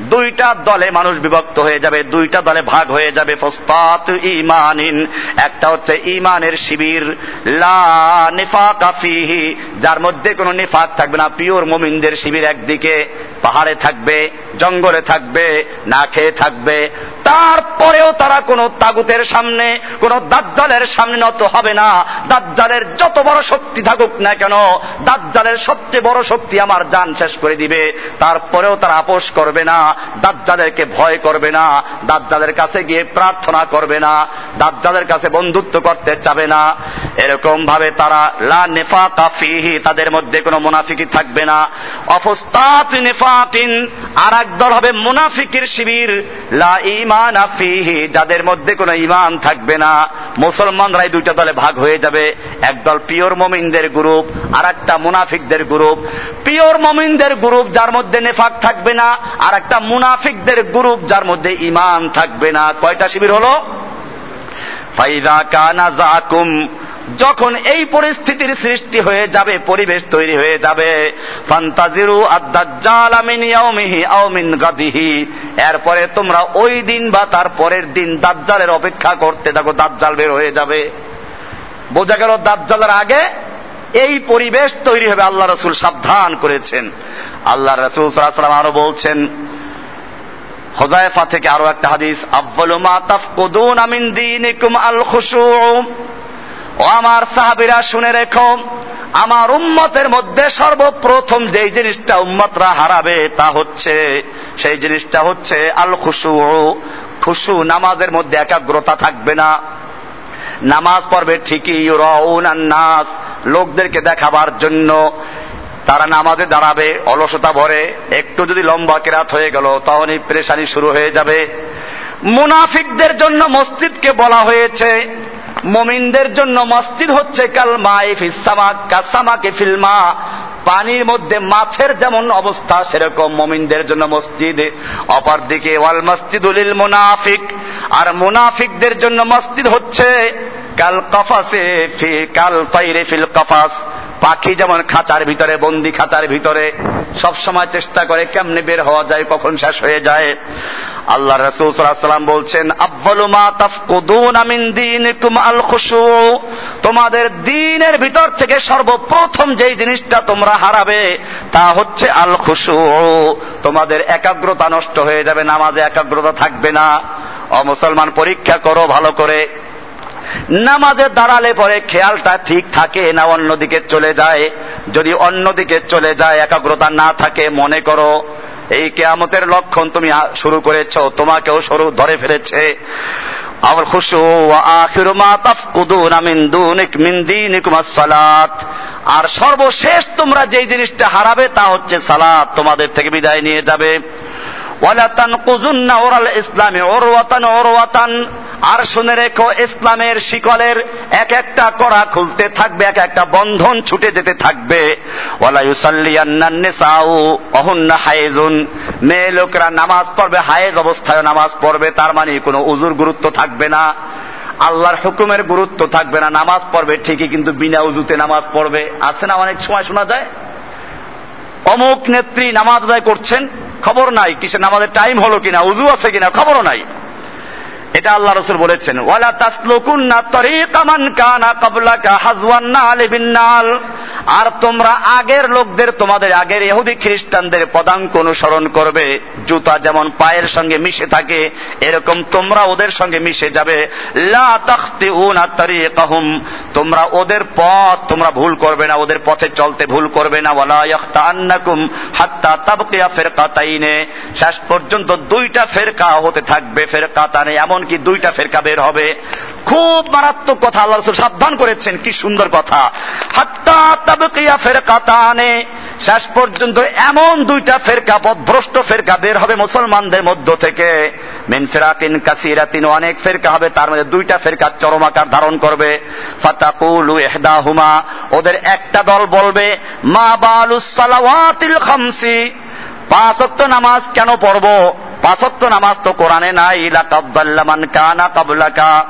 দুইটা দলে মানুষ বিভক্ত হয়ে যাবে, দুইটা দলে ভাগ হয়ে যাবে। ফস্তাত ইমানিন একটা হচ্ছে ইমানের শিবির। লা নিফাকা ফিহি, যার মধ্যে কোনো নিফাক থাকবে না। পিওর মুমিনদের শিবির একদিকে, পাহাড়ে থাকবে, জঙ্গলে থাকবে, না খেয়ে থাকবে। তারপরেও তারা কোনো তাগুতের সামনে, কোনো দাজ্জালের সামনে নত হবে না। দাজ্জালের যত বড় শক্তি থাকুক না কেন, দাজ্জালের সবচেয়ে বড় শক্তি আমার জান শেষ করে দিবে। তারপরেও তারা আপোষ করবে না। দাজ্জালেরকে ভয় করবে না, দাজ্জালের কাছে গিয়ে প্রার্থনা করবে না, দাজ্জালের কাছে বন্ধুত্ব করতে চাবে না। এরকম ভাবে তারা লা নেফা কাফিহি তাদের মধ্যে কোনো মুনাফিকি থাকবে না। অফস্তাত নেফাকিন আর এক দল হবে মুনাফিকের শিবির। লা ইমান আফিহি যাদের মধ্যে কোনো ইমান থাকবে না। মুসলমানরাই দুইটা দলে ভাগ হয়ে যাবে। একদল পিওর মমিনদের গ্রুপ আর একটা মুনাফিকদের গ্রুপ। পিওর মমিনদের গ্রুপ যার মধ্যে নেফাক থাকবে না আর একটা মুনাফিকদের গ্রুপ যার মধ্যে ইমান থাকবে না। কয়টা শিবির হলো? ফাইদা কানা জাকুম যখন এই পরিস্থিতির সৃষ্টি হয়ে যাবে, পরিবেশ তৈরি হয়ে যাবে। ফান্তাজিরু গাদিহি, এরপরে তোমরা ওই দিন বা তার পরের দিন দাজ্জালের অপেক্ষা করতে থাকো, দাজ্জাল বের হয়ে যাবে। বোঝা গেল দাজ্জালের আগে এই পরিবেশ তৈরি হবে, আল্লাহ রসুল সাবধান করেছেন। আল্লাহ রসুল সাল্লাম আরও বলছেন হোজাইফা থেকে আরও একটা হাদিস, আব্বালু মা তাফকুদুন আমিন দীনিকুম আল খুশু। ও আমার সাহাবিরা, শুনে রেখো, আমার উম্মতের মধ্যে সর্বপ্রথম যেই জিনিসটা উম্মতরা হারাবে তা হচ্ছে, সেই জিনিসটা হচ্ছে আল খুশু। খুশু নামাজের মধ্যে একাগ্রতা থাকবে না। নামাজ পড়বে ঠিকই নাস, লোকদেরকে দেখাবার জন্য। তারা নামাজে দাঁড়াবে, অলসতা ভরে, একটু যদি লম্বা কেরাত হয়ে গেল, তখনই প্রেশানি শুরু হয়ে যাবে। মুনাফিকদের জন্য মসজিদকে বলা হয়েছে, মমিনদের জন্য মসজিদ হচ্ছে কাল মাইফিসামাক কাসামাকে ফিল্মা পানির মধ্যে মাছের যেমন অবস্থা, সেরকম মমিনদের জন্য মসজিদ। অপরদিকে, ওয়াল মসজিদুলিল মুনাফিক। আর মুনাফিকদের জন্য মসজিদ হচ্ছে কাল কফাসে ফি কাল তৈরে ফিল কফাস। পাখি যেমন খাঁচার ভিতরে, বন্দি খাঁচার ভিতরে সব সময় চেষ্টা করে কেমনে বের হওয়া যায়, কখন শেষ হয়ে যায়। আল্লাহ রসুল বলছেন, আব্বালু মা তাফকুদুন আমিন দীনিকুম আল খুশু। তোমাদের দিনের ভিতর থেকে সর্বপ্রথম যেই জিনিসটা তোমরা হারাবে, তা হচ্ছে আল খুশু। তোমাদের একাগ্রতা নষ্ট হয়ে যাবে, নামাজে একাগ্রতা থাকবে না। অমুসলমান পরীক্ষা করো ভালো করে। নামাজে দাঁড়ালে পরে খেয়ালটা ঠিক থাকে না, অন্যদিকে চলে যায়। যদি অন্যদিকে চলে যায়, একাগ্রতা না থাকে, মনে করো, এই কেয়ামতের লক্ষণ তুমি শুরু করেছ, তোমাকেও শুরু ধরে ফেলেছে। আমার খুশু আখিরু মা তাফকুদুন মিন সালাত আর সর্বশেষ তোমরা যেই জিনিসটা হারাবে, তা হচ্ছে সালাত। তোমাদের থেকে বিদায় নিয়ে যাবে। ইসলামে ওরওয়াতান ওরওয়াতান আর শুনে রেখো, ইসলামের শিকলের এক একটা কড়া খুলতে থাকবে, এক একটা বন্ধন ছুটে যেতে থাকবে। মেয়ে লোকরা নামাজ পড়বে হায়েজ অবস্থায় নামাজ পড়বে, তার মানে কোনো উজুর গুরুত্ব থাকবে না। আল্লাহর হুকুমের গুরুত্ব থাকবে না, নামাজ পড়বে ঠিকই, কিন্তু বিনা উজুতে নামাজ পড়বে। আছে না অনেক সময় শোনা যায়? অমুক নেত্রী নামাজ আদায় করছেন, খবর নাই কিসে নামাজের টাইম হলো কিনা, উজু আছে কিনা, খবরও নাই। এটা আল্লাহ রসুল বলেছেন, ওয়ালা তাসলুকুন্না তরিকামান কানা হাজওয়ান্না আলিবিন্নাল আর তোমরা আগের লোকদের, তোমাদের আগের ইহুদি খ্রিস্টানদের পদাঙ্ক অনুসরণ করবে, জুতা যেমন পায়ের সঙ্গে মিশে থাকে, এরকম তোমরা ওদের সঙ্গে মিশে যাবে। লা তাখতিউনা তারিকাহুম, তোমরা ওদের পথ, তোমরা ভুল করবে না, ওদের পথে চলতে ভুল করবে না। ওয়ালা ইয়াখতাআন্নাকুম হাত্তা তাবকিয়া ফিরকাতাইনে, শেষ পর্যন্ত দুইটা ফেরকা হতে থাকবে ফেরকাতানে এমন কি দুইটা ফেরকা বের হবে। খুব মারাত্মক কথা আল্লাহ রসুল সাবধান করেছেন, কি সুন্দর কথা। হাত্তা তাবকিয়া ফেরকাতানে, শেষ পর্যন্ত এমন দুইটা ফেরকা, পথভ্রষ্ট ফেরকা বের হবে মুসলমানদের মধ্য থেকে। মিন ফেরাকিন কাসিরাতিন, অনেক ফেরকা হবে, তার মধ্যে দুইটা ফেরকা চরমাকার ধারণ করবে। ফাতাকুলু ইহদাহুমা, ওদের একটা দল বলবে, মা বালুস সালাওয়াতিল খামসি পাঁচ নামাজ কেন পড়ব? পাঁচত্ব নামাজ তো কোরআনে নাই লাকাদ্দাল্লামান কানা কাবলাকা।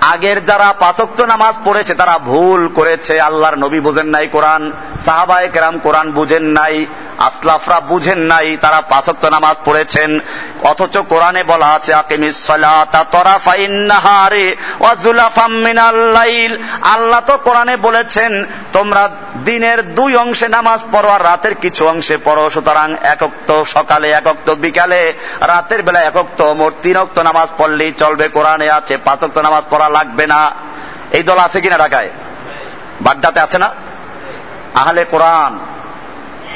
আগের যারা পাঁচক্ত নামাজ পড়েছে, তারা ভুল করেছে, আল্লাহর নবী বুঝেন নাই কোরআন, সাহাবায়ে কেরাম কোরআন বুঝেন নাই। আসলাফরা বুঝেন নাই, তারা পাঁচক্ত নামাজ পড়েছেন। অথচ কোরআনে বলা আছে আল্লাহ তো কোরআনে বলেছেন, তোমরা দিনের দুই অংশে নামাজ পড়ো আর রাতের কিছু অংশে পড়ো। সুতরাং একক্ত সকালে, একক্ত বিকালে, রাতের বেলা একক্ত মোট তিন অক্ত নামাজ পড়লেই চলবে। কোরআনে আছে, পাঁচক্ত নামাজ পড়া লাগবে না। এই দল আছে কিনা ঢাকায়? বাড্ডাতে আছে না? আহলে কোরআন।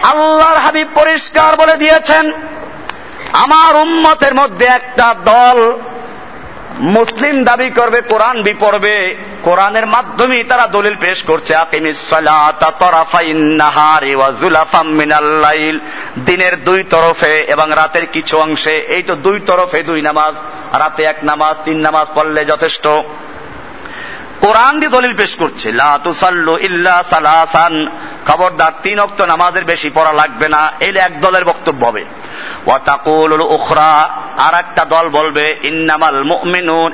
আল্লাহর হাবিব পরিষ্কার বলে দিয়েছেন, আমার উম্মতের মধ্যে একটা দল মুসলিম দাবি করবে, কোরআন বি পড়বে কোরআনের মাধ্যমেই তারা দলিল পেশ করছে দিনের দুই তরফে এবং রাতের কিছু অংশে, এই তো দুই তরফে দুই নামাজ, রাতে এক নামাজ, তিন নামাজ পড়লে যথেষ্ট। কোরআন দিয়ে দলিল পেশ করছে, লা তুসাল্লু ইল্লা সালাসান। খবরদার, তিন অক্ত নামাজের বেশি পড়া লাগবে না এলে এক দলের বক্তব্য হবে। ওয়াতাকুলুল উখরা আর একটা দল বলবে, ইন্নামাল মুমিনুন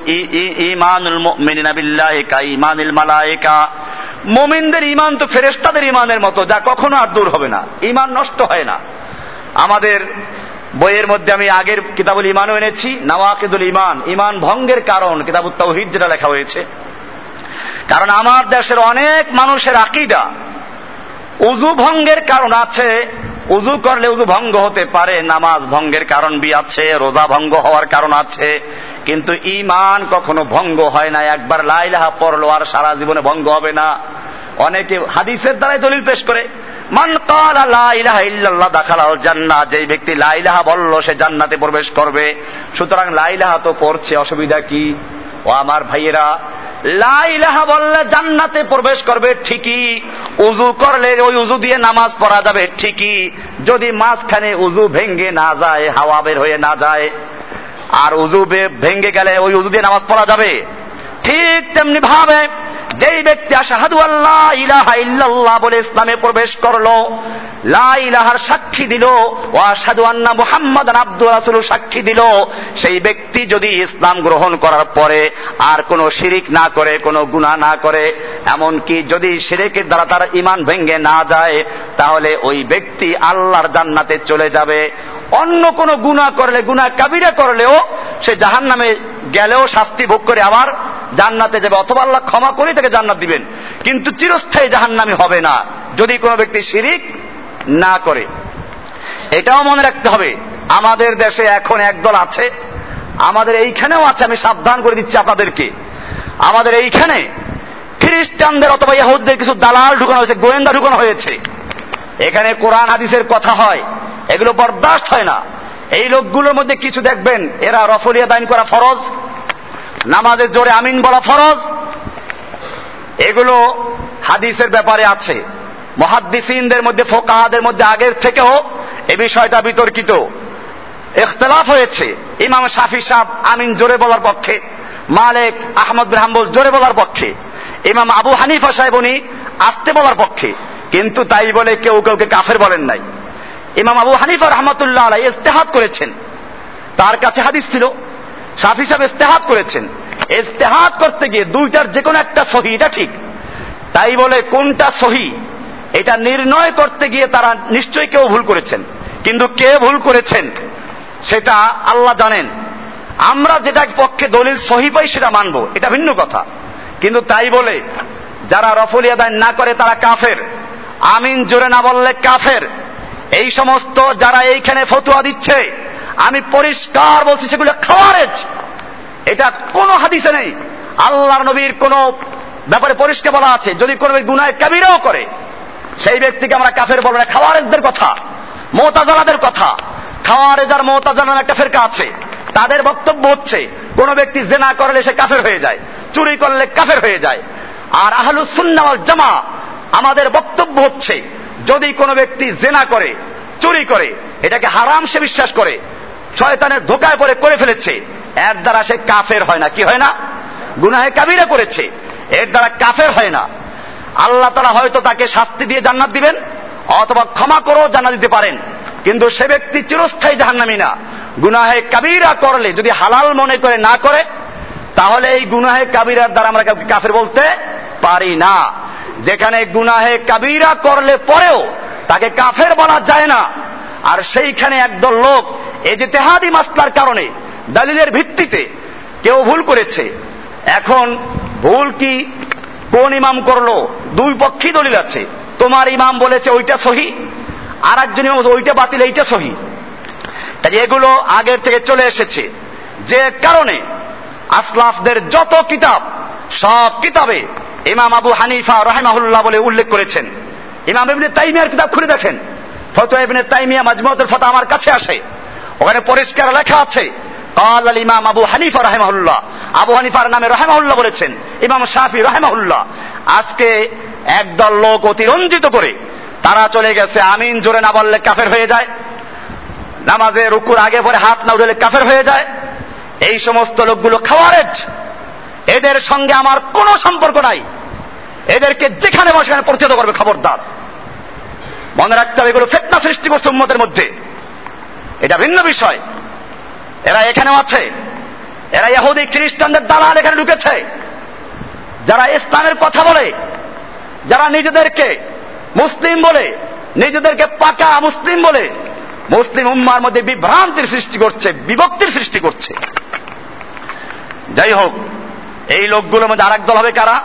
ঈমানুল মুমিনিনা বিল্লাহি কা ঈমানিল মালায়েকা মুমিনদের ঈমান তো ফেরেশতাদের ঈমানের মতো, যা কখনো আর দূর হবে না, ঈমান নষ্ট হয় না। আমাদের বইয়ের মধ্যে আমি আগের কিতাবুল ইমানও এনেছি, নওয়াকিদুল ইমান ইমান ভঙ্গের কারণ কিতাবুল তৌহিদ যেটা লেখা হয়েছে। কারণ আমার দেশের অনেক মানুষের আকিদা উজু ভঙ্গের কারণ আছে। উজু করলে উজু ভঙ্গ হতে পারে, নামাজ ভঙ্গের কারণ বি আছে, রোজা ভঙ্গ হওয়ার কারণ আছে। কিন্তু ইমান কখনো ভঙ্গ হয় না, একবার লাইলাহা পড়ল আর সারা জীবনে ভঙ্গ হবে না। অনেকে হাদিসের দ্বারাই দলিল পেশ করে, মান কালা লা ইলাহা ইল্লাল্লাহ দাখালাল জান্নাহ যেই ব্যক্তি লা ইলাহা বলল সে জান্নাতে প্রবেশ করবে। সুতরাং লা ইলাহা তো পড়ছে, অসুবিধা কি? ও আমার ভাইয়েরা লা ইলাহা বললে জান্নাতে প্রবেশ করবে ঠিকই। উজু করলে ওই উজু দিয়ে নামাজ পড়া যাবে ঠিকই। যদি মাঝখানে উজু ভেঙ্গে না যায়, হাওয়া বের হয়ে না যায়, আর উজু ভেঙ্গে গেলে ওই উজু দিয়ে নামাজ পড়া যাবে, ঠিক তেমনি ভাবে যেই ব্যক্তি আশাহাদু আল্লাহ ইলাহা ইল্লাল্লাহ বলে ইসলামে প্রবেশ করল, লা ইলাহার সাক্ষী দিল, ও আশহাদু আন্না মুহাম্মদ আব্দুল রাসূল সাক্ষী দিল, সেই ব্যক্তি যদি ইসলাম গ্রহণ করার পরে আর কোনো শিরিক না করে, কোনো গুনাহ না করে, এমনকি যদি শিরিকের দ্বারা তার ইমান ভেঙ্গে না যায়, তাহলে ওই ব্যক্তি আল্লাহর জান্নাতে চলে যাবে। অন্য কোন গুণা করলে গুণা কাবিরা করলেও সে জাহান নামে গেলেও শাস্তি ভোগ করে আবার জান্নাতে যাবে অথবা আল্লাহ ক্ষমা করে তাকে জান্নাত দিবেন। কিন্তু চিরস্থায়ী জাহান্নামি হবে না, যদি কোনো ব্যক্তি শিরিক না করে। এটাও মনে রাখতে হবে, আমাদের দেশে এখন একদল আছে, আমাদের এইখানেও আছে, আমি সাবধান করে দিচ্ছি আপনাদেরকে। আমাদের এইখানে খ্রিস্টানদের অথবা ইহুদদের কিছু দালাল ঢুকানো হয়েছে, গোয়েন্দা ঢুকানো হয়েছে। এখানে কোরআন হাদিসের কথা হয়, এগুলো বরদাস্ত হয় না। এই লোকগুলোর মধ্যে কিছু দেখবেন, এরা রফলিয়া দাইন করা ফরজ নামাজের জোরে আমিন বলা ফরজ? এগুলো হাদিসের ব্যাপারে আছে। মহাদ্দিসিনদের মধ্যে, ফোকাহাদের মধ্যে আগের থেকেও এ বিষয়টা বিতর্কিত। ইখতলাফ হয়েছে। ইমাম শাফি সাহ আমিন জোরে বলার পক্ষে, মালেক আহমদ বিন জোরে বলার পক্ষে, ইমাম আবু হানিফা সাহেব উনি আসতে বলার পক্ষে, কিন্তু তাই বলে কেউ কাউকে কাফের বলেন নাই। ইমাম আবু হানিফা রহমতুল্লাহ আলাই ইস্তেহাদ করেছেন। তার কাছে হাদিস ছিল। সাফি সাহেব ইস্তেহাত করেছেন। ইস্তেহাদ করতে গিয়ে দুইটার যে কোনো একটা সহি, এটা ঠিক। তাই বলে কোনটা সহি, এটা নির্ণয় করতে গিয়ে তারা নিশ্চয়ই কেউ ভুল করেছেন। কিন্তু কে ভুল করেছেন, সেটা আল্লাহ জানেন। আমরা যেটা পক্ষে দলিল সহি পাই, সেটা মানবো। এটা ভিন্ন কথা। কিন্তু তাই বলে, যারা রফলি আদায় না করে তারা কাফের। আমিন জোরে না বললে কাফের। এই সমস্ত যারা এইখানে ফতুয়া দিচ্ছে আমি পরিষ্কার বলছি, সেগুলো খাওয়ারেজ। এটা কোনো হাদিসে নেই। আল্লাহর নবীর কোন ব্যাপারে পরিষ্কার বলা আছে। যদি কোনো গুনায় কাবিরাও করে, সেই ব্যক্তিকে আমরা কাফের বলব না। খাওয়ারেজদের কথা, মোতাজালাদের কথা। খাওয়ারেজ আর মোতাজালার একটা ফেরকা আছে। তাদের বক্তব্য হচ্ছে, কোন ব্যক্তি জেনা করলে সে কাফের হয়ে যায়, চুরি করলে কাফের হয়ে যায়। আর আহলুসুন্নাওয়াল জামা আমাদের বক্তব্য হচ্ছে, যদি কোনো ব্যক্তি জেনা করে, চুরি করে, এটাকে হারাম সে বিশ্বাস করে শয়তানের ধোকায় পরে করে ফেলেছে। এর দ্বারা সে কাফের হয় না। কি হয় না? গুনাহে কাবিরা করেছে এর দ্বারা কাফের হয় না। আল্লাহ তারা হয়তো তাকে শাস্তি দিয়ে জান্নাত দিবেন, অথবা ক্ষমা করেও জান্নাত দিতে পারেন। কিন্তু সে ব্যক্তি চিরস্থায়ী জাহান্নামী না। গুনাহে কাবিরা করলে, যদি হালাল মনে করে না করে, তাহলে এই গুনাহে কাবিরার দ্বারা আমরা কাফের বলতে পারি না। যেখানে গুনাহে কাবিরা করলে পরেও তাকে কাফের বলা যায় না। আর সেইখানে একদল লোক এই যে তেহাদি মাসলার কারণে, দলিলের ভিত্তিতে কেউ ভুল করেছে। এখন ভুল কি, কোন ইমাম করল, দুই পক্ষই দলিল আছে। তোমার ইমাম বলেছে ওইটা সহি আর একজন ইমাম ওইটা বাতিল, এইটা সহি। এগুলো আগের থেকে চলে এসেছে। যে কারণে আসলাফদের যত কিতাব, সব কিতাবে ইমাম আবু হানিফা রহেমাহুল্লাহ বলে উল্লেখ করেছেন। ইমাম ইবনে তাইমিয়ার কিতাব খুলে দেখেন। ফতোয়া ইবনে তাইমিয়া মাজমুতুল ফতা আমার কাছে আসে। ওখানে পরিষ্কার লেখা আছে। কাল আল ইমাম আবু হানিফা রাহেমাহুল্লাহ। আবু হানিফার নামে রাহেমাহুল্লাহ বলেছেন, ইমাম শাফি রাহেমাহুল্লাহ। আজকে একদল লোক অতিরঞ্জিত করে, তারা চলে গেছে, আমিন জোরে না বললে কাফের হয়ে যায়। নামাজে রুকুর আগে পরে হাত না উঠলে কাফের হয়ে যায়। এই সমস্ত লোকগুলো খাওয়ারেজ। এদের সঙ্গে আমার কোনো সম্পর্ক নাই। এদেরকে যেখানে বসে পরিচিত করবে খবরদার। মনে রাখতে হবে এগুলো ফেতনা সৃষ্টি করছে উন্মতের মধ্যে। এটা ভিন্ন বিষয়। এরা এখানেও আছে। এরা ইহুদি, খ্রিস্টানদের দালাল এখানে ঢুকেছে। যারা ইসলামের কথা বলে, যারা নিজেদেরকে মুসলিম বলে, নিজেদেরকে পাকা মুসলিম বলে, মুসলিম উম্মার মধ্যে বিভ্রান্তির সৃষ্টি করছে, বিভক্তির সৃষ্টি করছে। যাই হোক, এই লোকগুলোর মধ্যে আরেক দল হবে কারা?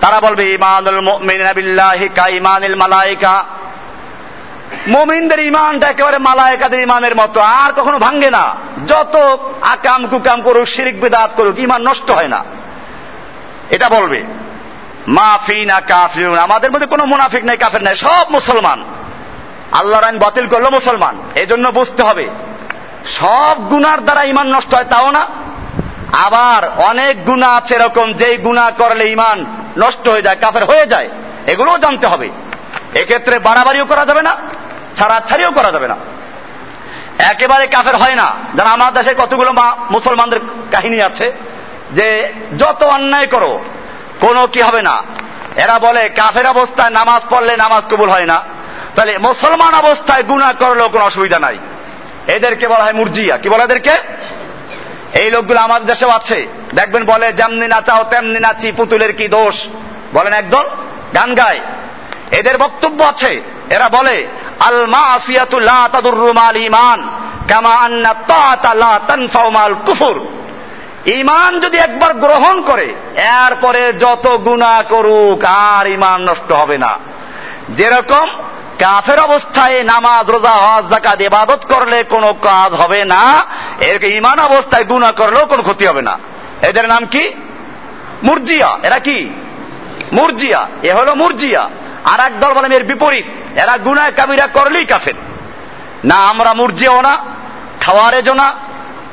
তারা বলবে, ইমানুল মুমিনিনা বিল্লাহি কা ইমানিল মালাইকা মুমিনদের ইমানটা একেবারে মালায়েকাদের ইমানের মতো, আর কখনো ভাঙ্গে না। যত আকাম কুকাম করুক, শিরিক, বেদাত করুক ইমান নষ্ট হয় না। এটা বলবে মাফিনা কাফিরুন। আমাদের মধ্যে কোনো মুনাফিক নাই, কাফের নাই, সব মুসলমান। আল্লাহর আইন বাতিল করল মুসলমান। এজন্য বুঝতে হবে, সব গুনার দ্বারা ইমান নষ্ট হয়, তাও না। আবার অনেক গুণা আছে এরকম, যেই গুণা করলে ইমান নষ্ট হয়ে যায়, কাফের হয়ে যায়। এগুলোও জানতে হবে। এক্ষেত্রে বাড়াবাড়িও করা যাবে না। ছাড়াছাড়িও করা যাবে না। একেবারে কাফের হয় না। যারা আমার দেশে কতগুলো মুসলমানদের কাহিনী আছে, যে যত অন্যায় করো, কোনো কি হবে না। এরা বলে, কাফের অবস্থায় নামাজ পড়লে নামাজ কবুল হয় না। তাহলে মুসলমান অবস্থায় গুণা করলেও কোনো অসুবিধা নাই। এদেরকে বলা হয় মুরজিয়া। কি বলে এদেরকে? এই লোকগুলো আমাদের দেশেও আছে। দেখবেন বলে, যেমনি নাচাও, তেমনি নাচি, পুতুলের কি দোষ? বলেন একদল গান গায়। এদের বক্তব্য আছে। এরা বলে মাসিয়াতু লা লা ইমান যদি একবার গ্রহণ করে, এরপরে যত গুনাহ করুক, আর ইমান নষ্ট হবে না। যেরকম কাফের অবস্থায় নামাজ, রোজা, হজ জাকাত ইবাদত করলে কোনো কাজ হবে না এর ইমান অবস্থায় গুণা করলেও কোনো ক্ষতি হবে না। এদের নাম কি? মুরজিয়া। এরা কি? মুরজিয়া। এ হলো মুরজিয়া। আর এক দল বলেন এর বিপরীত। এরা গুনায় কাবিরা করলেই কাফের। না, আমরা মুরজিয়াও না, খাওয়ারেজও না,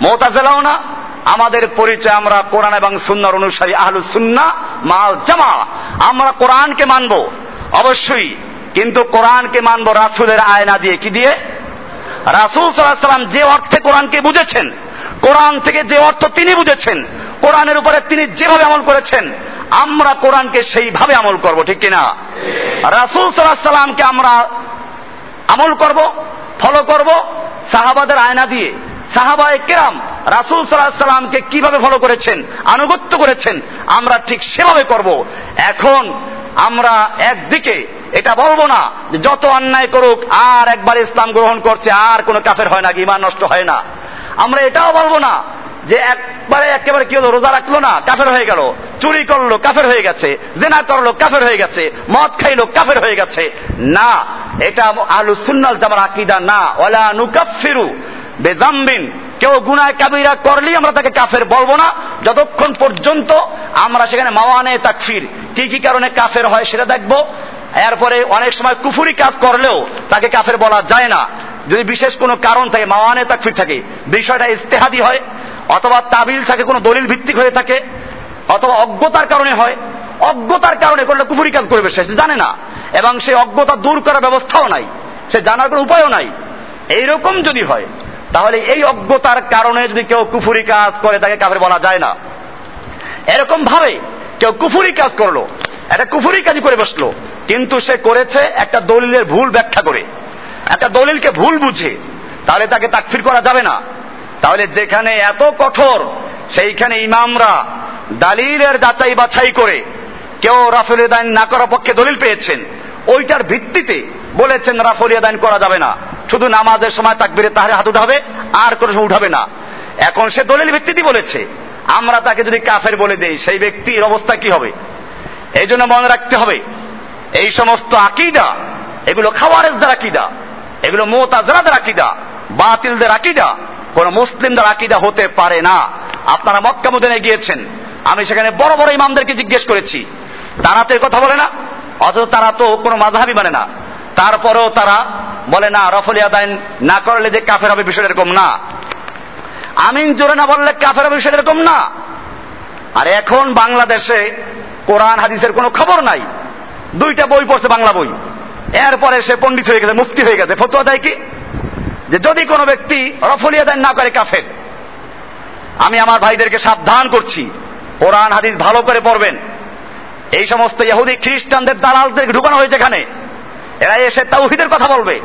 মোতাজেলাও না। আমাদের পরিচয় আমরা কোরআন এবং সুন্নার অনুসারী আহলু সুন্না মাল জামা। আমরা কোরআনকে মানব, অবশ্যই। কিন্তু কোরআনকে মানব রাসুলের আয়না দিয়ে কি দিয়ে? রাসুল সাল্লাম যে অর্থে কোরআনকে বুঝেছেন, কোরআন থেকে যে অর্থ তিনি বুঝেছেন, কোরআনের উপরে তিনি যেভাবে আমল করেছেন আমরা কোরআনকে সেইভাবে আমল করব, ঠিক কিনা? রাসুল সাল্লাহ সাল্লামকে আমরা আমল করব, ফলো করব সাহাবাদের আয়না দিয়ে। সাহাবায় কেরাম রাসুল সাল্লাহ সাল্লামকে কীভাবে ফলো করেছেন, আনুগত্য করেছেন, আমরা ঠিক সেভাবে করব। এখন আমরা একদিকে এটা বলব না, যে যত অন্যায় করুক, আর একবার ইসলাম গ্রহণ করছে, আর কোনো কাফের হয় না, ইমান নষ্ট হয় না। আমরা এটাও বলব না যে একবারে একেবারে কি হলো, রোজা রাখল না, কাফের হয়ে গেল। চুরি করল, কাফের হয়ে গেছে। জেনা করল, কাফের হয়ে গেছে। মদ খাইলো, কাফের হয়ে গেছে। না, এটা আলু সুন্নাল জামার আকিদা না। ওলা নুকাফিরু বেজাম্বিন কেউ গুনায় কাবিরা করলেই আমরা তাকে কাফের বলব না। যতক্ষণ পর্যন্ত আমরা সেখানে মাওয়ানে তাকফির, কি কি কারণে কাফের হয় সেটা দেখব। এরপরে অনেক সময় কুফুরি কাজ করলেও তাকে কাফের বলা যায় না। যদি বিশেষ কোনো কারণ থাকে, মাওয়ানে তাকফির থাকে, বিষয়টা ইস্তেহাদি হয়। অথবা তাবিল থাকে, কোনো দলিল ভিত্তিক হয়ে থাকে, অথবা অজ্ঞতার কারণে হয়। অজ্ঞতার কারণে করলে কুফুরি কাজ করবে সে জানে না। এবং সেই অজ্ঞতা দূর করার ব্যবস্থাও নাই। সে জানার কোনো উপায়ও নাই। এইরকম যদি হয়, তাহলে এই অজ্ঞতার কারণে যদি কেউ কুফুরি কাজ করে, তাকে কাফের বলা যায় না। এরকম ভাবে কেউ কুফুরি কাজ করল, একটা কুফুরি কাজ করে বসল, কিন্তু সে করেছে একটা দলিলের ভুল ব্যাখ্যা করে। একটা দলিলকে ভুল বুঝে, তাহলে তাকে তাকফির করা যাবে না। তাহলে যেখানে এত কঠোর, সেইখানে ইমামরা দালিলের যাচাই বাছাই করে কেউ রাফেল দান না করার পক্ষে দলিল পেয়েছেন। ওইটার ভিত্তিতে বলেছেন রাফলিয়া দান করা যাবে না। শুধু নামাজের সময় তাকবিরে তাহারে হাত উঠাবে, আর কোনো সময় উঠাবে না। এখন সে দলিল ভিত্তিতে বলেছে। আমরা তাকে যদি কাফের বলে দেই, সেই ব্যক্তির অবস্থা কি হবে? এই জন্য মনে রাখতে হবে, এই সমস্ত আকিদা, এগুলো খাওয়ারেজদের আকিদা, এগুলো মোতাজরাদের আকিদা, বাতিলদের আকিদা কোন মুসলিমদের আকিদা হতে পারে না। আপনারা মক্কা মদিনে গিয়েছেন। আমি সেখানে বড় বড় ইমামদেরকে জিজ্ঞেস করেছি। তারা তো কথা বলে না। অথচ তারা তো কোনো মাঝহাবি মানে না। তারপরেও তারা বলে, না রফলিয়া দাইন না করলে যে কাফের হবে বিষয় এরকম না। আমিন জোরে না বললে কাফের হবে বিষয় এরকম না। আর এখন বাংলাদেশে কোরআন, হাদিসের কোনো খবর নাই। দুইটা বই পড়ছে, বাংলা বই। এরপরে সে পণ্ডিত হয়ে গেছে, মুফতি হয়ে গেছে। ফতুয়া দেয় কি? যে যদি কোনো ব্যক্তি রফলিয়া দান না করে কাফের, আমি আমার ভাইদেরকে সাবধান করছি, কোরআন, হাদিস ভালো করে পড়বেন। এই সমস্ত ইহুদি খ্রিস্টানদের দালালদের ঢুকানো হয়েছে এখানে। এরা এসে তাওহিদের কথা বলবে,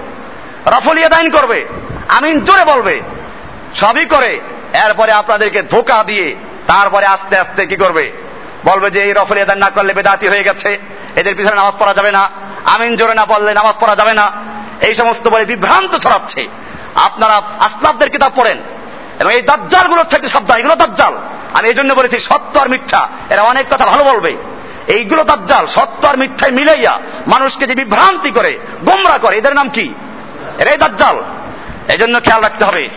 রফলিয়া দাইন করবে, আমিন জোরে বলবে, সবই করে। এরপরে আপনাদেরকে ধোকা দিয়ে তারপরে আস্তে আস্তে কি করবে? বলবে যে এই রফলিয়া দান না করলে বেদাতি হয়ে গেছে, এদের পিছনে নামাজ পড়া যাবে না, আমিন জোরে না পড়লে নামাজ পড়া যাবে না। এই সমস্ত বলে বিভ্রান্ত ছড়াচ্ছে। আপনারা আসলাফদের কিতাব পড়েন। এবং এই দাজ্জালগুলোর থেকে সাবধান, এগুলো দাজ্জাল। আমি এই জন্য বলেছি, সত্য আর মিথ্যা, এরা অনেক কথা ভালো বলবে। এইগুলো দাজ্জাল, সত্য আর মিথ্যায় মিলাইয়া মানুষকে যে বিভ্রান্তি করে, গোমরা করে, এদের নাম কি? এরাই দাজ্জাল। এই জন্য খেয়াল রাখতে হবে,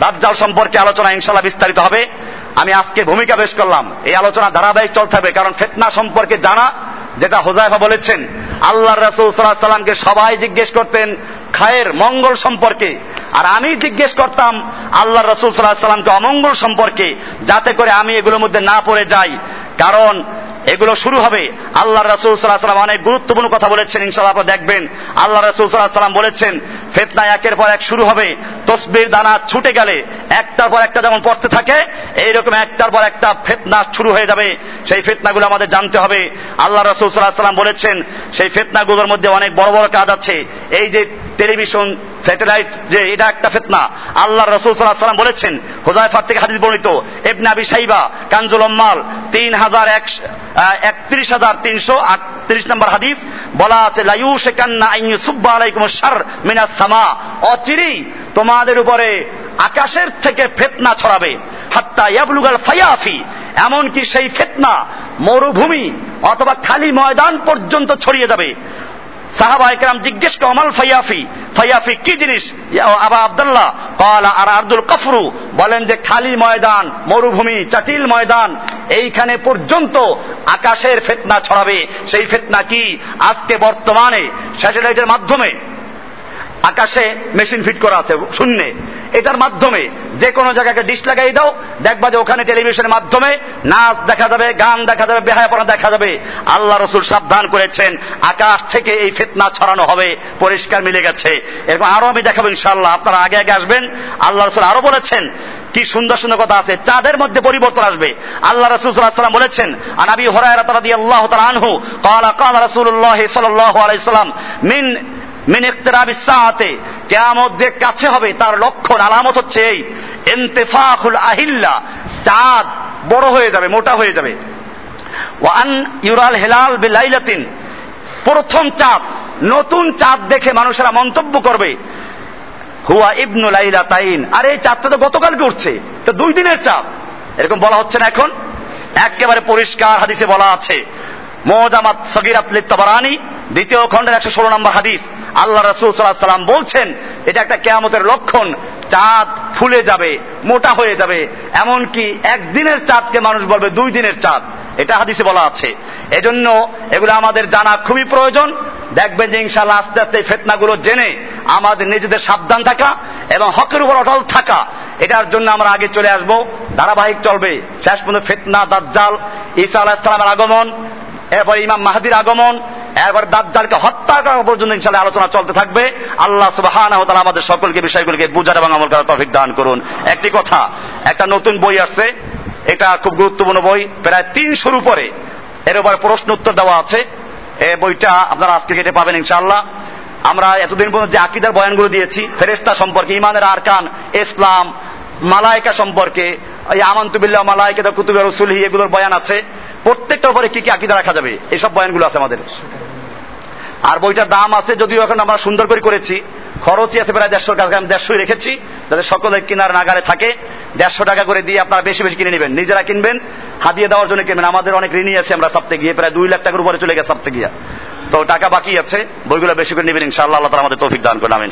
দাজ্জাল সম্পর্কে আলোচনা ইনশাল্লাহ বিস্তারিত হবে। আমি আজকে ভূমিকা পেশ করলাম, এই আলোচনা ধারাবাহিক চলতে হবে, কারণ ফেতনা সম্পর্কে জানা, যেটা হোজাইফা বলেছেন আল্লাহ রসুল সাল্লাহ সাল্লামকে সবাই জিজ্ঞেস করতেন খায়ের মঙ্গল সম্পর্কে। আর আমি জিজ্ঞেস করতাম আল্লাহ রসুল সাল্লাহ সাল্লামকে অমঙ্গল সম্পর্কে, যাতে করে আমি এগুলোর মধ্যে না পড়ে যাই। কারণ এগুলো শুরু হবে। আল্লাহ রসুল সাল্লাহ সাল্লাম অনেক গুরুত্বপূর্ণ কথা বলেছেন ইনশাল্লাহ আপনারা দেখবেন। আল্লাহ রসুল সাল্লাহ সাল্লাম বলেছেন, ফেতনা একের পর এক শুরু হবে, তসবির দানা ছুটে গেলে একটার পর একটা যেমন পড়তে থাকে, এইরকম একটার পর একটা ফেতনা শুরু হয়ে যাবে। সেই ফেতনাগুলো আমাদের জানতে হবে। আল্লাহ রসুল সাল্লাহ সাল্লাম বলেছেন, সেই ফেতনাগুলোর মধ্যে অনেক বড় বড় কাজ আছে। এই যে টেলিভিশন, স্যাটেলাইট, যে এটা একটা ফেতনা। আল্লাহ রসুল সাল্লাহ সাল্লাম বলেছেন হোজাইফার থেকে হাদিস বর্ণিত এবনে আবি সাইবা কানজুল অম্মাল তিন হাজার এক একত্রিশ হাজার তিনশো আটত্রিশ নম্বর হাদিস, বলা আছে লাইউ শেকান্না সুব্বা আলাইকুম সার মিনাস সামা। অচিরেই তোমাদের উপরে আকাশের থেকে ফেতনা ছড়াবে। হাত্তা ইয়াবলুগাল ফায়াফি এমনকি সেই ফেতনা মরুভূমি অথবা খালি ময়দান পর্যন্ত ছড়িয়ে যাবে। সাহাবা একরাম জিজ্ঞেস কমাল ফাইয়াফি? ফাইয়াফি কি জিনিস? আবা আবদুল্লাহ। কলা আর আব্দুল কফরু? বলেন যে, খালি ময়দান, মরুভূমি, চাটিল ময়দান, এইখানে পর্যন্ত আকাশের ফেতনা ছড়াবে। সেই ফেতনা কি? আজকে বর্তমানে স্যাটেলাইটের মাধ্যমে আকাশে মেশিন ফিট করা আছে, শূন্যে। এটার মাধ্যমে যে কোনো জায়গাকে ডিশ লাগাই দাও, দেখবা যে ওখানে টেলিভিশনের মাধ্যমে নাচ দেখা যাবে, গান দেখা যাবে, বেহায়াপনা দেখা যাবে। আল্লাহ রসুল সাবধান করেছেন, আকাশ থেকে এই ফিতনা ছড়ানো হবে, পরিষ্কার মিলে গেছে। এরকম আরও আমি দেখাবো ইনশাল্লাহ আপনারা আগে আগে আসবেন। আল্লাহ রসুল আরও বলেছেন, কি সুন্দর সুন্দর কথা আছে, চাঁদের মধ্যে পরিবর্তন আসবে। আল্লাহ রসুল বলেছেন আনাবি হরায়রা তারা দিয়ে আল্লাহ তালা আনহু কালা কালা রসুল্লাহ সাল্লাহ আলাইসাল্লাম মিন মিন ইকতরাবিস সাআতে, কিয়ামত যে কাছে হবে, তার লক্ষণ, আলামত হচ্ছে এই। ইন্তেফাকুল আহিল্লা, চাঁদ বড় হয়ে যাবে, মোটা হয়ে যাবে। ওয়ান ইউরাল হেলাল বিলাইলাতিন, প্রথম চাঁদ, নতুন চাঁদ দেখে মানুষেরা মন্তব্য করবে। হুয়া ইবনু লাইলা তাইন আর এই চাঁদটা তো গতকালকে উঠছে, তো দুই দিনের চাঁদ। এরকম বলা হচ্ছে না এখন। একেবারে পরিষ্কার হাদিসে বলা আছে। মোজামাত সগিরাত লিত্তাবারানি, দ্বিতীয় খণ্ডের একশো ষোলো নম্বর হাদিস। আল্লাহ রসুল সাল্লাহ সাল্লাম বলছেন, এটা একটা কেয়ামতের লক্ষণ, চাঁদ ফুলে যাবে, মোটা হয়ে যাবে, এমনকি একদিনের চাঁদকে মানুষ বলবে দুই দিনের চাঁদ। এটা হাদিসে বলা আছে। এজন্য এগুলো আমাদের জানা খুবই প্রয়োজন। দেখবেন যে ইনশাল্লাহ আস্তে আস্তে এই ফেতনাগুলো জেনে আমাদের নিজেদের সাবধান থাকা এবং হকের উপর অটল থাকা, এটার জন্য আমরা আগে চলে আসব। ধারাবাহিক চলবে। শেষ পর্যন্ত ফেতনা, দাজ্জাল, ঈসা আলাহিসামের আগমন, এরপর ইমাম মাহাদির আগমন এরপর দাজ্জালকে হত্যা করা পর্যন্ত ইনশাল্লাহ আলোচনা চলতে থাকবে। আল্লাহ সুবাহান আমাদের সকলকে বিষয়গুলিকে বুঝার এবং আমল করার তফিক দান করুন। একটি কথা, একটা নতুন বই আসছে। এটা খুব গুরুত্বপূর্ণ বই। প্রায় তিনশোর উপরে এর উপর প্রশ্ন উত্তর দেওয়া আছে। এই বইটা আপনারা আজকে কেটে পাবেন ইনশাআল্লাহ। আমরা এতদিন পর্যন্ত যে আকিদার বয়ানগুলো দিয়েছি ফেরেস্তা সম্পর্কে ইমানের আরকান, ইসলাম, মালায়কা সম্পর্কে, এই আমন্তুবিল্লাহ মালায়কা কুতুবে রসুলহি, এগুলোর বয়ান আছে। প্রত্যেকটার উপরে কি কি আকিদা রাখা যাবে? এইসব বয়ানগুলো আছে আমাদের। আর বইটার দাম আছে, যদিও এখন আমরা সুন্দর করে করেছি। খরচই আছে প্রায় দেড়শো টাকা, আমি দেড়শোই রেখেছি। যাতে সকলে কেনার নাগারে থাকে। দেড়শো টাকা করে দিয়ে আপনারা বেশি বেশি কিনে নেবেন। নিজেরা কিনবেন, হাতিয়ে দেওয়ার জন্য কিনবেন। আমাদের অনেক ঋণই আছে, আমরা সপ্তাহে গিয়ে প্রায় দুই লাখ টাকার উপরে চলে গেছে সপ্তাহে গিয়ে। তো টাকা বাকি আছে, বইগুলো বেশি করে নেবেন, ইনশাআল্লাহ আল্লাহ তারা আমাদের তৌফিক দান করে আমিন।